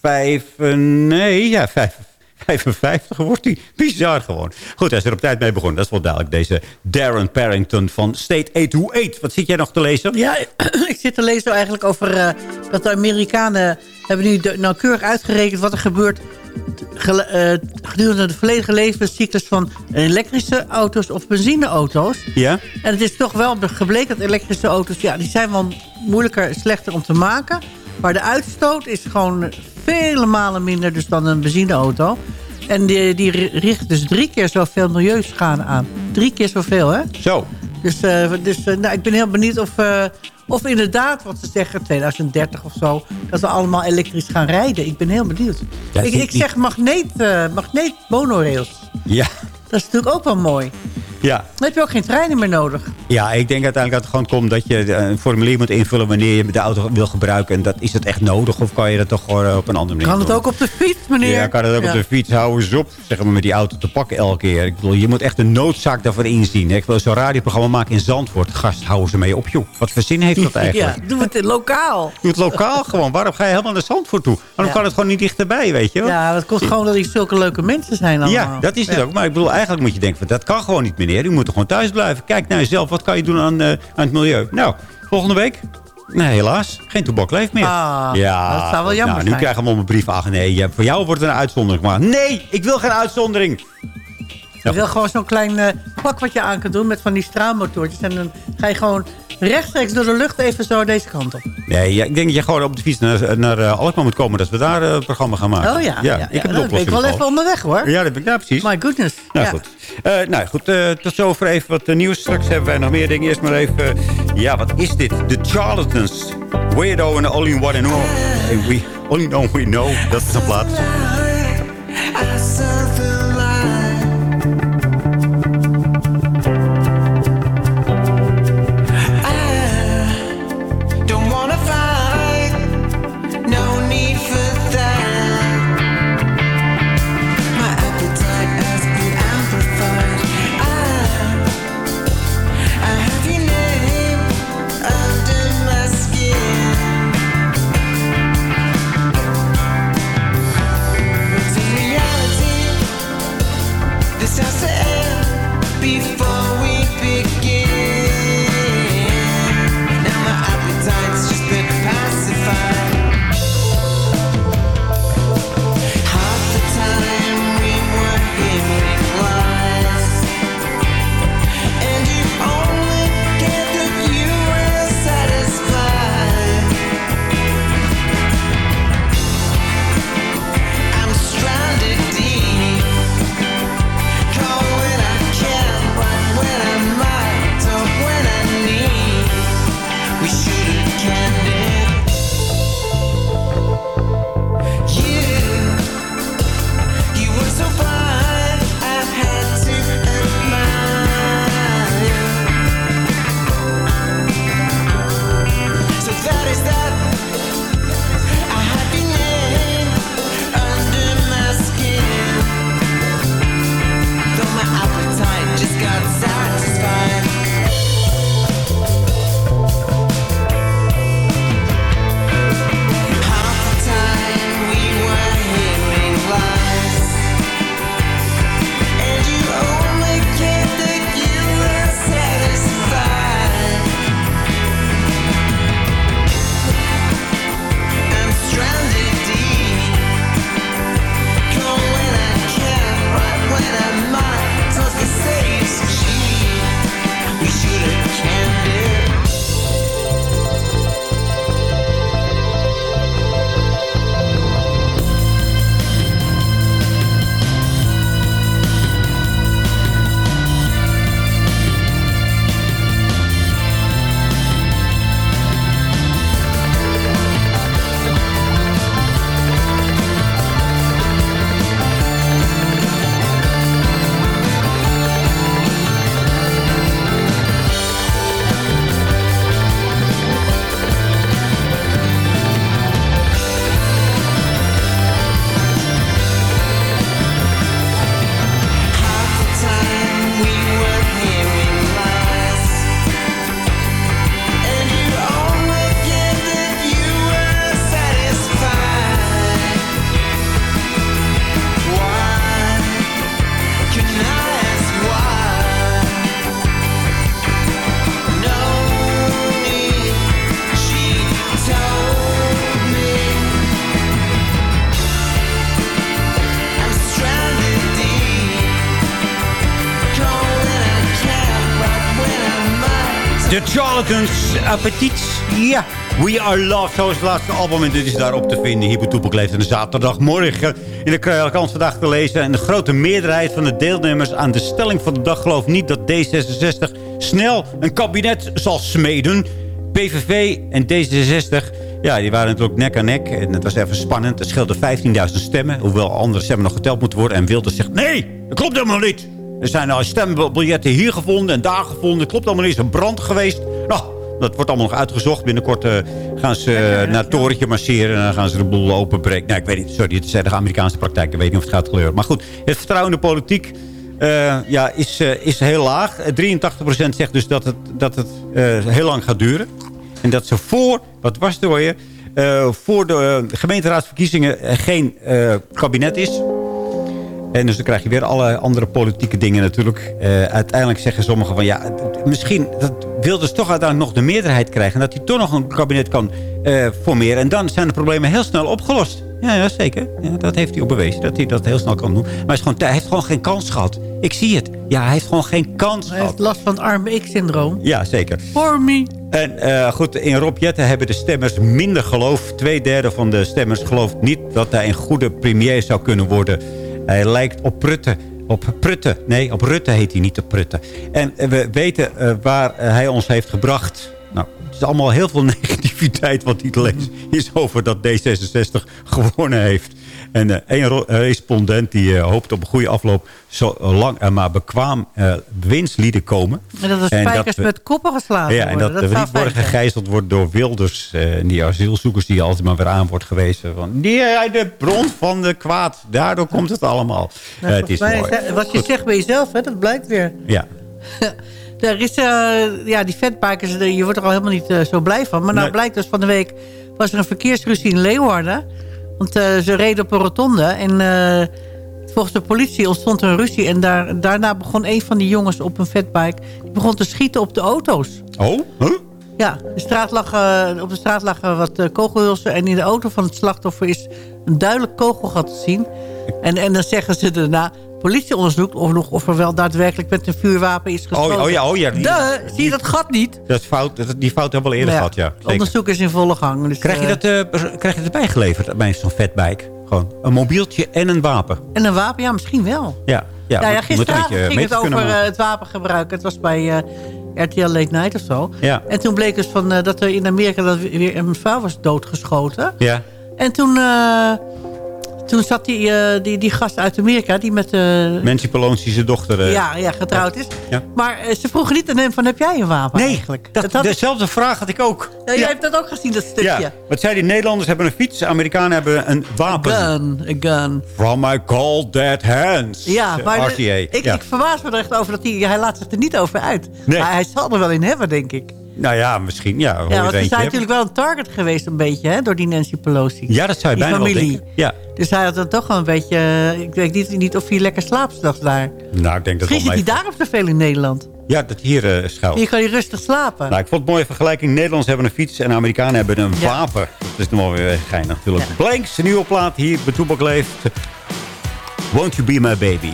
vijf... nee, ja, vijf, 55 wordt hij. Bizar gewoon. Goed, hij is er op tijd mee begonnen. Dat is wel duidelijk. Deze Darren Parrington van State 828. Wat zit jij nog te lezen? Ja, [CLEARS THROAT] ik zit te lezen eigenlijk over eh, dat de Amerikanen hebben nu de- nauwkeurig uitgerekend wat er gebeurt eh, gedurende de volledige levenscyclus van elektrische auto's of benzineauto's. Ja? En het is toch wel gebleken dat elektrische auto's, ja, die zijn wel moeilijker, slechter om te maken. Maar de uitstoot is gewoon vele malen minder dus dan een benzineauto. En die, die richt dus drie keer zoveel milieuschade aan. Drie keer zoveel, hè? Zo. Dus, eh, dus eh, nou, ik ben heel benieuwd of, eh, of inderdaad, wat ze zeggen, 2030 of zo... dat we allemaal elektrisch gaan rijden. Ik ben heel benieuwd. Ja, ik, ik zeg magneet, magneet monorails. Ja. Dat is natuurlijk ook wel mooi. Ja. Dan heb je ook geen treinen meer nodig. Ja, ik denk uiteindelijk dat het gewoon komt dat je een formulier moet invullen wanneer je de auto wil gebruiken. En dat is het echt nodig of kan je dat toch gewoon op een andere manier Kan het doen? ook op de fiets, meneer? Ja, kan het ook Ja. op de fiets. Hou eens op, zeg maar, met die auto te pakken elke keer. Ik bedoel, je moet echt een noodzaak daarvoor inzien. hè. Ik wil zo'n radioprogramma maken in Zandvoort. Gast, hou ze mee op, joh. Wat voor zin heeft dat eigenlijk? Ja, doe het lokaal. Doe het lokaal gewoon. Waarom ga je helemaal naar Zandvoort toe? Waarom Ja. kan het gewoon niet dichterbij, weet je wel? Ja, dat komt gewoon dat die zulke leuke mensen zijn allemaal. Ja, dat is het ook. Maar ik bedoel, eigenlijk moet je denken, van, dat kan gewoon niet, meneer. U moet er gewoon thuis blijven. Kijk naar jezelf. Wat kan je doen aan, eh, aan het milieu? Nou, volgende week? Nee, helaas. Geen toebak leeft meer. Ah, ja, dat zou wel jammer nou, nu zijn. krijgen we allemaal een brief. Ach nee, voor jou wordt er een uitzondering gemaakt. Nee, ik wil geen uitzondering. Je wil gewoon zo'n klein eh, pak wat je aan kan doen met van die straalmotortjes. En dan ga je gewoon rechtstreeks door de lucht even zo deze kant op. Nee, ja, ik denk dat je gewoon op de fiets naar, naar eh, Alkmaar moet komen. Dat we daar eh, een programma gaan maken. Oh ja, ja, ik ja, heb dan ben oplossing ik wel even onderweg hoor. Ja, dat ben ik, ja, precies. My goodness. Nou ja. goed. Eh, nou goed, eh, tot zover even wat nieuws. Straks hebben wij nog meer dingen. Eerst maar even, ja, wat is dit? The Charlatans. Weirdo and Only One and All. And we only know we know. Dat is een plaats. Appetit. Ja. We Are Love, zo is het laatste album. En dit is daarop te vinden. Hypertoepel leeft een zaterdagmorgen. In de krant vandaag te lezen. En de grote meerderheid van de deelnemers aan de stelling van de dag... gelooft niet dat D66 snel een kabinet zal smeden. PVV en D66... Ja, die waren natuurlijk nek aan nek. En het was even spannend. Het scheelde 15.000 stemmen. Hoewel andere stemmen nog geteld moeten worden. En Wilders zegt, nee, dat klopt helemaal niet. Er zijn al stembiljetten hier gevonden en daar gevonden. Klopt allemaal niet. Er is een brand geweest. Nou, dat wordt allemaal nog uitgezocht. Binnenkort eh, gaan ze eh, naar het torentje marcheren... en dan gaan ze de boel openbreken. Nou, ik weet niet. Sorry, het is de Amerikaanse praktijk. Ik weet niet of het gaat gebeuren. Maar goed, het vertrouwen in de politiek... eh, ja, is, eh, is heel laag. Eh, 83% zegt dus dat het, dat het eh, heel lang gaat duren. En dat ze voor, wat was het hoor je, eh, voor de eh, gemeenteraadsverkiezingen eh, geen eh, kabinet is. En dus dan krijg je weer alle andere politieke dingen natuurlijk. Eh, uiteindelijk zeggen sommigen van ja, misschien dat Wilders toch uiteindelijk nog de meerderheid krijgen. En dat hij toch nog een kabinet kan eh, formeren. En dan zijn de problemen heel snel opgelost. Ja, ja zeker. Ja, dat heeft hij ook bewezen. Dat hij dat heel snel kan doen. Maar hij, is gewoon, hij heeft gewoon geen kans gehad. Ik zie het. Ja, hij heeft gewoon geen kans Hij gehad. heeft last van het arme ik-syndroom. Ja, zeker. For me. En eh, goed, in Rob Jetten hebben de stemmers minder geloof. Tweederde van de stemmers gelooft niet dat hij een goede premier zou kunnen worden. Hij lijkt op Rutte. Op Prutte. Nee, op Rutte heet hij, niet op Prutte. En eh, we weten eh, waar eh, hij ons heeft gebracht. Nou, het is allemaal heel veel [LAUGHS] negativiteit wat hij te lezen is over dat D66 gewonnen heeft. En eh één ro- respondent die eh, hoopt op een goede afloop... zo lang en maar bekwaam eh winstlieden komen. En dat de dat spijkers we- met koppen geslagen ja, en worden. dat, we zou niet worden gegijzeld worden door Wilders. eh, en die asielzoekers die altijd maar weer aan wordt gewezen. Van, hij de bron van de kwaad. Daardoor komt het allemaal. Nou, Eh, het is mooi. Wat je zegt bij jezelf, hè, dat blijkt weer. Ja. [LAUGHS] Er is, eh, ja, die vetbikers, eh, je wordt er al helemaal niet eh, zo blij van. Maar nou Nee. blijkt dus van de week, was er een verkeersruzie in Leeuwarden. Want eh, ze reden op een rotonde en eh, volgens de politie ontstond er een ruzie. En daar, daarna begon een van die jongens op een vetbike, die begon te schieten op de auto's. Oh? Huh? Ja, de straat lag, eh, op de straat lagen wat kogelhulsen. En in de auto van het slachtoffer is een duidelijk kogelgat te zien. En, en dan zeggen ze daarna... Politie onderzoekt of, nog, of er wel daadwerkelijk met een vuurwapen is geschoten. Oh, oh ja, oh ja. Die, zie je dat gat niet? dat is fout, die fout hebben we al eerder gehad, ja. Het onderzoek is in volle gang. Dus, Krijg je eh, dat, eh, krijg je dat erbij geleverd bij zo'n vetbike? Gewoon een mobieltje en een wapen. En een wapen? Ja, misschien wel. Ja, ja, nou ja, gisteravond beetje ging het over maken. eh, het wapengebruik. Het was bij RTL Late Night of zo. Ja. En toen bleek dus van, dat er in Amerika dat weer een vrouw was doodgeschoten. Ja. En toen, toen zat die, eh, die, die gast uit Amerika, die met... eh, Nancy zijn dochter. eh, ja, ja, getrouwd is. Ja. Maar ze vroegen niet aan hem van, heb jij een wapen Nee, eigenlijk? dat, had ik- dezelfde vraag had ik ook. Ja, jij hebt dat ook gezien, dat stukje. Ja, wat zei die Nederlanders hebben een fiets, Amerikanen hebben een wapen. Gun, a gun. From my cold dead hands. Ja, maar de- ik, ik verbaas me er echt over dat hij... Hij laat zich er niet over uit. Nee. Maar hij zal er wel in hebben, denk ik. Nou ja, misschien. Ja, je Ja, want ze zijn hebben. natuurlijk wel een target geweest een beetje, hè, door die Nancy Pelosi. Ja, dat zou je bijna wel familie. denken. Ja. Dus hij had toch wel een beetje... eh, Ik weet niet, niet of hij lekker slaapt s'nachts daar. Nou, ik denk dat Misschien zit hij mee. daarom zoveel in Nederland. Ja, dat hier eh schuilt. Hier kan hij rustig slapen. Nou, ik vond het een mooie vergelijking. Nederlanders hebben een fiets en Amerikanen hebben een Ja. wapen. Dat is nog wel weer geinig natuurlijk. Blanks, een nieuwe plaat hier bij Toebak leeft. Won't you be my baby?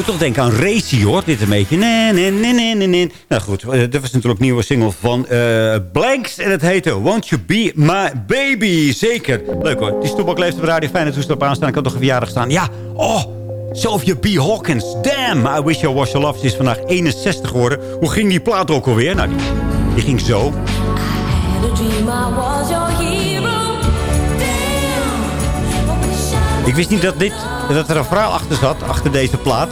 Doet toch denken aan Racy, hoor. Dit een beetje. Nee, nee, nee, nee, nee. Nou goed, eh, dit was natuurlijk een nieuwe single van eh, Blanks. En het heette Won't You Be My Baby. Zeker. Leuk hoor. Die stoelbak leeft op de radio. Fijn dat toestel op aanstaan. Ik had nog een verjaardag staan. Ja, oh, Sylvia B. Hawkins. Damn, I Wish I Was Your Love. Ze is vandaag 61 geworden. Hoe ging die plaat ook alweer? Nou, die, die ging zo. Ik wist niet dat, dit, dat er een vrouw achter zat, achter deze plaat.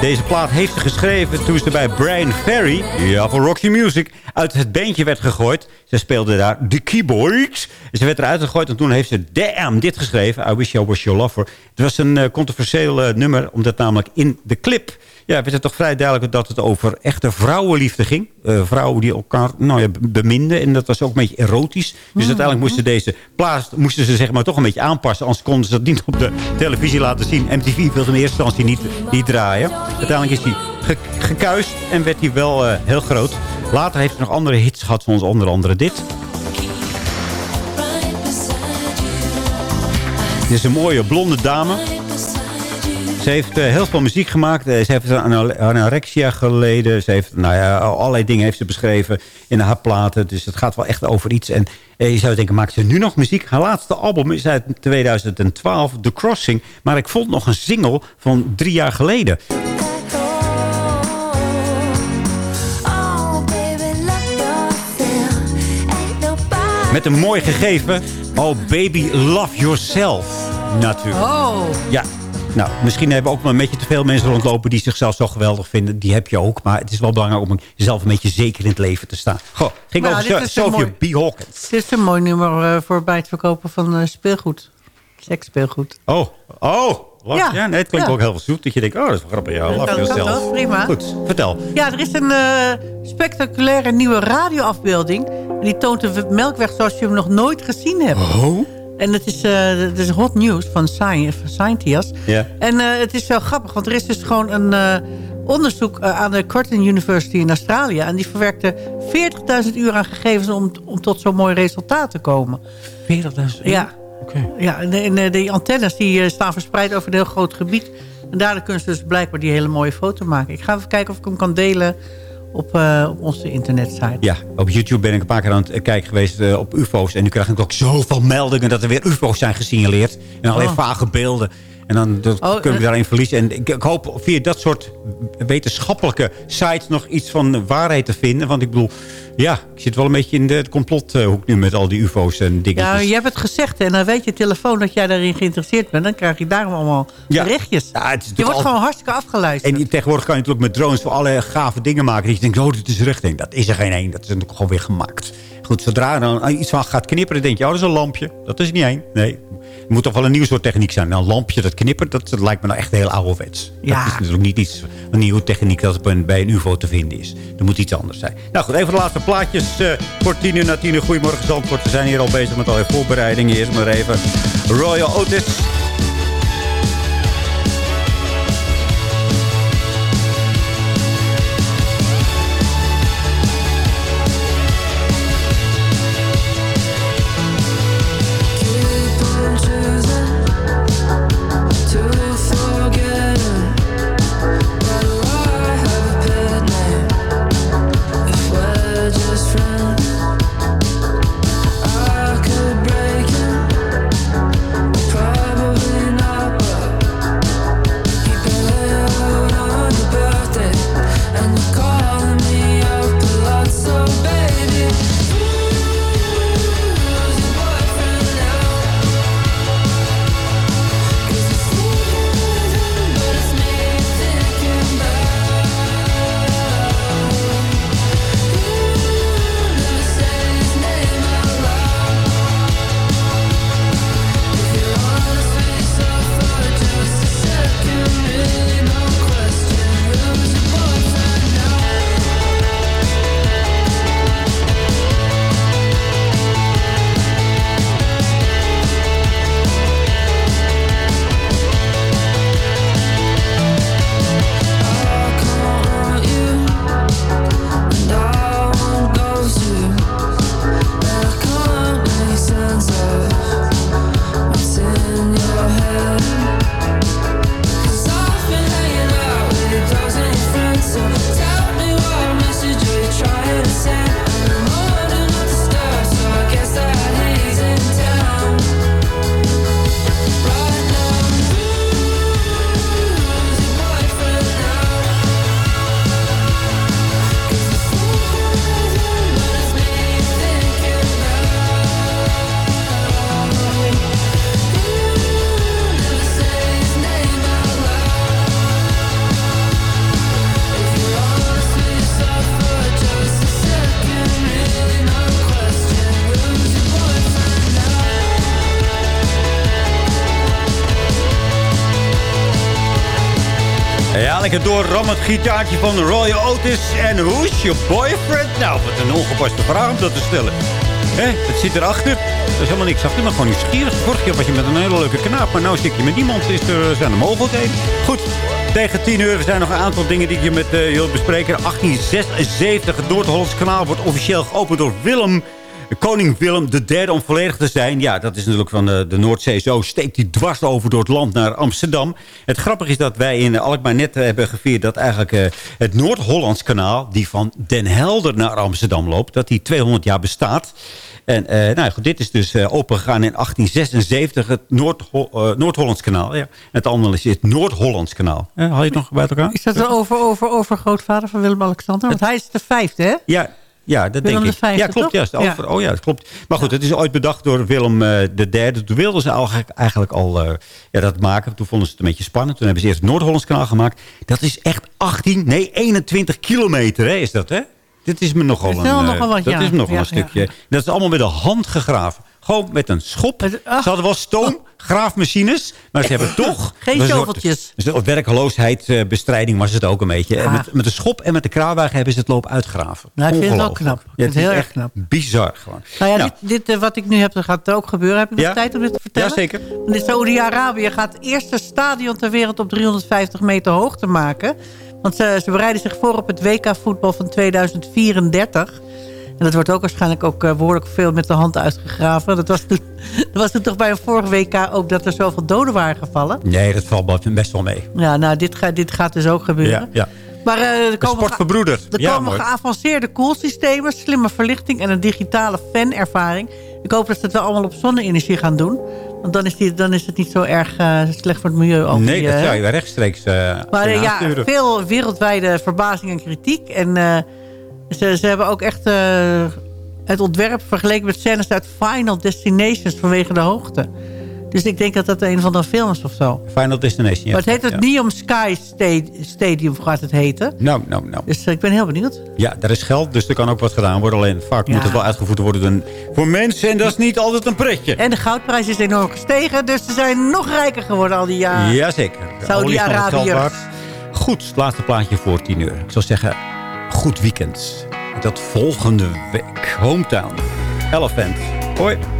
Deze plaat heeft ze geschreven toen ze bij Brian Ferry, ja, van Roxy Music, uit het bandje werd gegooid. Ze speelde daar de keyboards. Ze werd eruit gegooid en toen heeft ze Damn dit geschreven. I Wish I Was Your Lover. Het was een uh, controversieel uh, nummer, omdat namelijk in de clip ja, werd het toch vrij duidelijk dat het over echte vrouwenliefde ging. Uh, vrouwen die elkaar nou ja, beminden. En dat was ook een beetje erotisch. Dus uiteindelijk moesten, deze plaats, moesten ze zeg maar toch een beetje aanpassen. Anders konden ze dat niet op de televisie laten zien. MTV wilde in eerste instantie niet, niet draaien. Uiteindelijk is hij ge gekuist en werd hij wel uh, heel groot. Later heeft hij nog andere hits gehad, zoals onder andere dit. Dit is een mooie blonde dame. Ze heeft uh, heel veel muziek gemaakt. Uh, ze heeft aan anorexia geleden. Ze heeft nou ja, allerlei dingen heeft ze beschreven in haar platen. Dus het gaat wel echt over iets. En uh, je zou denken, maakt ze nu nog muziek? Haar laatste album is uit 2012, The Crossing. Maar ik vond nog een single van drie jaar geleden. Met een mooi gegeven. Oh, baby, love yourself. Natuurlijk. Oh. Ja, nou, misschien hebben ook wel een beetje te veel mensen rondlopen... die zichzelf zo geweldig vinden. Die heb je ook. Maar het is wel belangrijk om jezelf een beetje zeker in het leven te staan. Goh, ging Nou, over mooi- B. Hawkins. Dit is een mooi nummer eh, voor bij het verkopen van eh, speelgoed. Seksspeelgoed. Oh, oh. Ja. Ja, nee, het klinkt ja. ook heel veel zoet. Dat je denkt, oh, dat is wel grappig. Ja, yourself. wel, prima. Goed, vertel. Ja, er is een eh, spectaculaire nieuwe radioafbeelding. En die toont de melkweg zoals je hem nog nooit gezien hebt. Oh? En het is, eh, het is hot news van Sci- van Scientias. Ja. En eh, het is wel grappig, want er is dus gewoon een eh, onderzoek aan de Curtin University in Australië. En die verwerkte 40.000 uur aan gegevens om, om tot zo'n mooi resultaat te komen. 40.000 Ja. Ja, en die antennes die eh, staan verspreid over een heel groot gebied. En daardoor kunnen ze dus blijkbaar die hele mooie foto maken. Ik ga even kijken of ik hem kan delen op, eh, op onze internetsite. Ja, op YouTube ben ik een paar keer aan het kijken geweest eh, op ufo's. En nu krijg ik ook zoveel meldingen dat er weer ufo's zijn gesignaleerd. En alleen Oh. vage beelden. En dan dat Oh, kun ik eh. daarin verliezen. En ik, ik hoop via dat soort wetenschappelijke sites nog iets van waarheid te vinden. Want ik bedoel, ja, ik zit wel een beetje in de complothoek nu met al die ufo's en dingen. Ja, je hebt het gezegd en dan weet je telefoon dat jij daarin geïnteresseerd bent. Dan krijg je daarom allemaal Ja. berichtjes. Ja, het is je wordt al- gewoon hartstikke afgeluisterd. En tegenwoordig kan je natuurlijk met drones voor alle gave dingen maken. Dat je denkt, oh, dit is richting. Dat is er geen één. Dat is natuurlijk gewoon weer gemaakt. Goed, zodra er dan iets van gaat knipperen, denk je, oh, dat is een lampje. Dat is niet één. Nee, het moet toch wel een nieuw soort techniek zijn. Nou, een lampje dat knippert, dat, dat lijkt me nou echt heel ouderwets. Ja. Dat is natuurlijk niet iets, een nieuwe techniek dat bij een, bij een ufo te vinden is. Er moet iets anders zijn. Nou goed, even de laatste plaatjes eh, voor tien uur na tien uur. Goedemorgen Zandvoort. We zijn hier al bezig met allerlei voorbereidingen. Eerst maar even Royal Otis. Ja, lekker doorrammend gitaartje van Roy Otis. En who's your boyfriend? Nou, wat een ongepaste vraag om dat te stellen. Het zit erachter. Dat is helemaal niks achter, maar gewoon nieuwsgierig. Vorige keer was je met een hele leuke knaap, maar nu zit je met niemand. Is er, zijn er mogelijkheden. Goed, tegen 10 uur zijn nog een aantal dingen die ik je met uh, wil bespreken. 1876, het Noord-Hollands kanaal wordt officieel geopend door Willem... Koning Willem III om volledig te zijn. Ja, dat is natuurlijk van de, de Noordzee zo. Steekt hij dwars over door het land naar Amsterdam. Het grappige is dat wij in Alkmaar net hebben gevierd... dat eigenlijk uh, het Noord-Hollands kanaal... die van Den Helder naar Amsterdam loopt... dat die 200 jaar bestaat. En uh, nou goed, dit is dus uh, opengegaan in 1876, het Noord-Hollands kanaal. Ja. Het andere is het Noord-Hollands kanaal. Uh, haal je het nog bij elkaar? Is dat de over, over, overgrootvader van Willem-Alexander? Want hij is de vijfde, hè? Ja, ja, dat Willem denk ik. de ja, klopt. Juist, over, Ja. Oh ja, dat klopt. Maar goed, het is ooit bedacht door Willem uh, III. Toen wilden ze eigenlijk, eigenlijk al uh, ja, dat maken. Toen vonden ze het een beetje spannend. Toen hebben ze eerst het Noord-Hollands kanaal gemaakt. Dat is echt 18, nee 21 kilometer hè, is dat, hè? Dit is me nogal een, wel nogal wat, dat ja. is nogal Ja, een stukje. Dat is allemaal met de hand gegraven. Gewoon met een schop. Ze hadden wel stoomgraafmachines, maar ze hebben toch... [LAUGHS] Geen shoveltjes. soort werkloosheidsbestrijding was het ook een beetje. Ah. Met, met de schop en met de kraanwagen hebben ze het loop uitgraven. Nou, ik vind het wel knap. Ja, het heel is erg echt knap. Bizar gewoon. Nou ja, Nou, dit, dit eh, wat ik nu heb, dat gaat ook gebeuren. Heb je nog Ja? tijd om dit te vertellen? Jazeker. Saudi-Arabië gaat het eerste stadion ter wereld op 350 meter hoogte maken. Want ze, ze bereiden zich voor op het WK-voetbal van 2034. En dat wordt ook waarschijnlijk ook eh, behoorlijk veel met de hand uitgegraven. Dat was, toen, [LAUGHS] dat was toen toch bij een vorig WK ook dat er zoveel doden waren gevallen. Nee, dat valt best wel mee. Ja, nou, dit, gaat dit gaat dus ook gebeuren. Ja, ja. Maar eh, er komen, er Ja, komen mooi. geavanceerde koelsystemen, slimme verlichting en een digitale fanervaring. Ik hoop dat ze het wel allemaal op zonne-energie gaan doen. Want dan is, die, dan is het niet zo erg eh, slecht voor het milieu. ook Nee, die, dat zou je wel rechtstreeks Maar ja, veel wereldwijde verbazing en kritiek. En ze, ze hebben ook echt eh, het ontwerp vergeleken met scènes uit Final Destinations vanwege de hoogte. Dus ik denk dat dat een van de films of zo. Final Destination. ja. Maar het heet het Ja. Neom Sky Sta- Stadium, gaat het heten. Nou, nou, nou. Dus eh, ik ben heel benieuwd. Ja, daar is geld, dus er kan ook wat gedaan worden. Alleen vaak moet het wel uitgevoerd worden door- voor mensen. En dat is niet altijd een pretje. En de goudprijs is enorm gestegen, dus ze zijn nog rijker geworden al die jaren. Jazeker. Saudi-Arabiërs. waard. Goed, het laatste plaatje voor 10 uur. Ik zou zeggen, goed weekend. Dat volgende week. Hometown. Elephant. Hoi.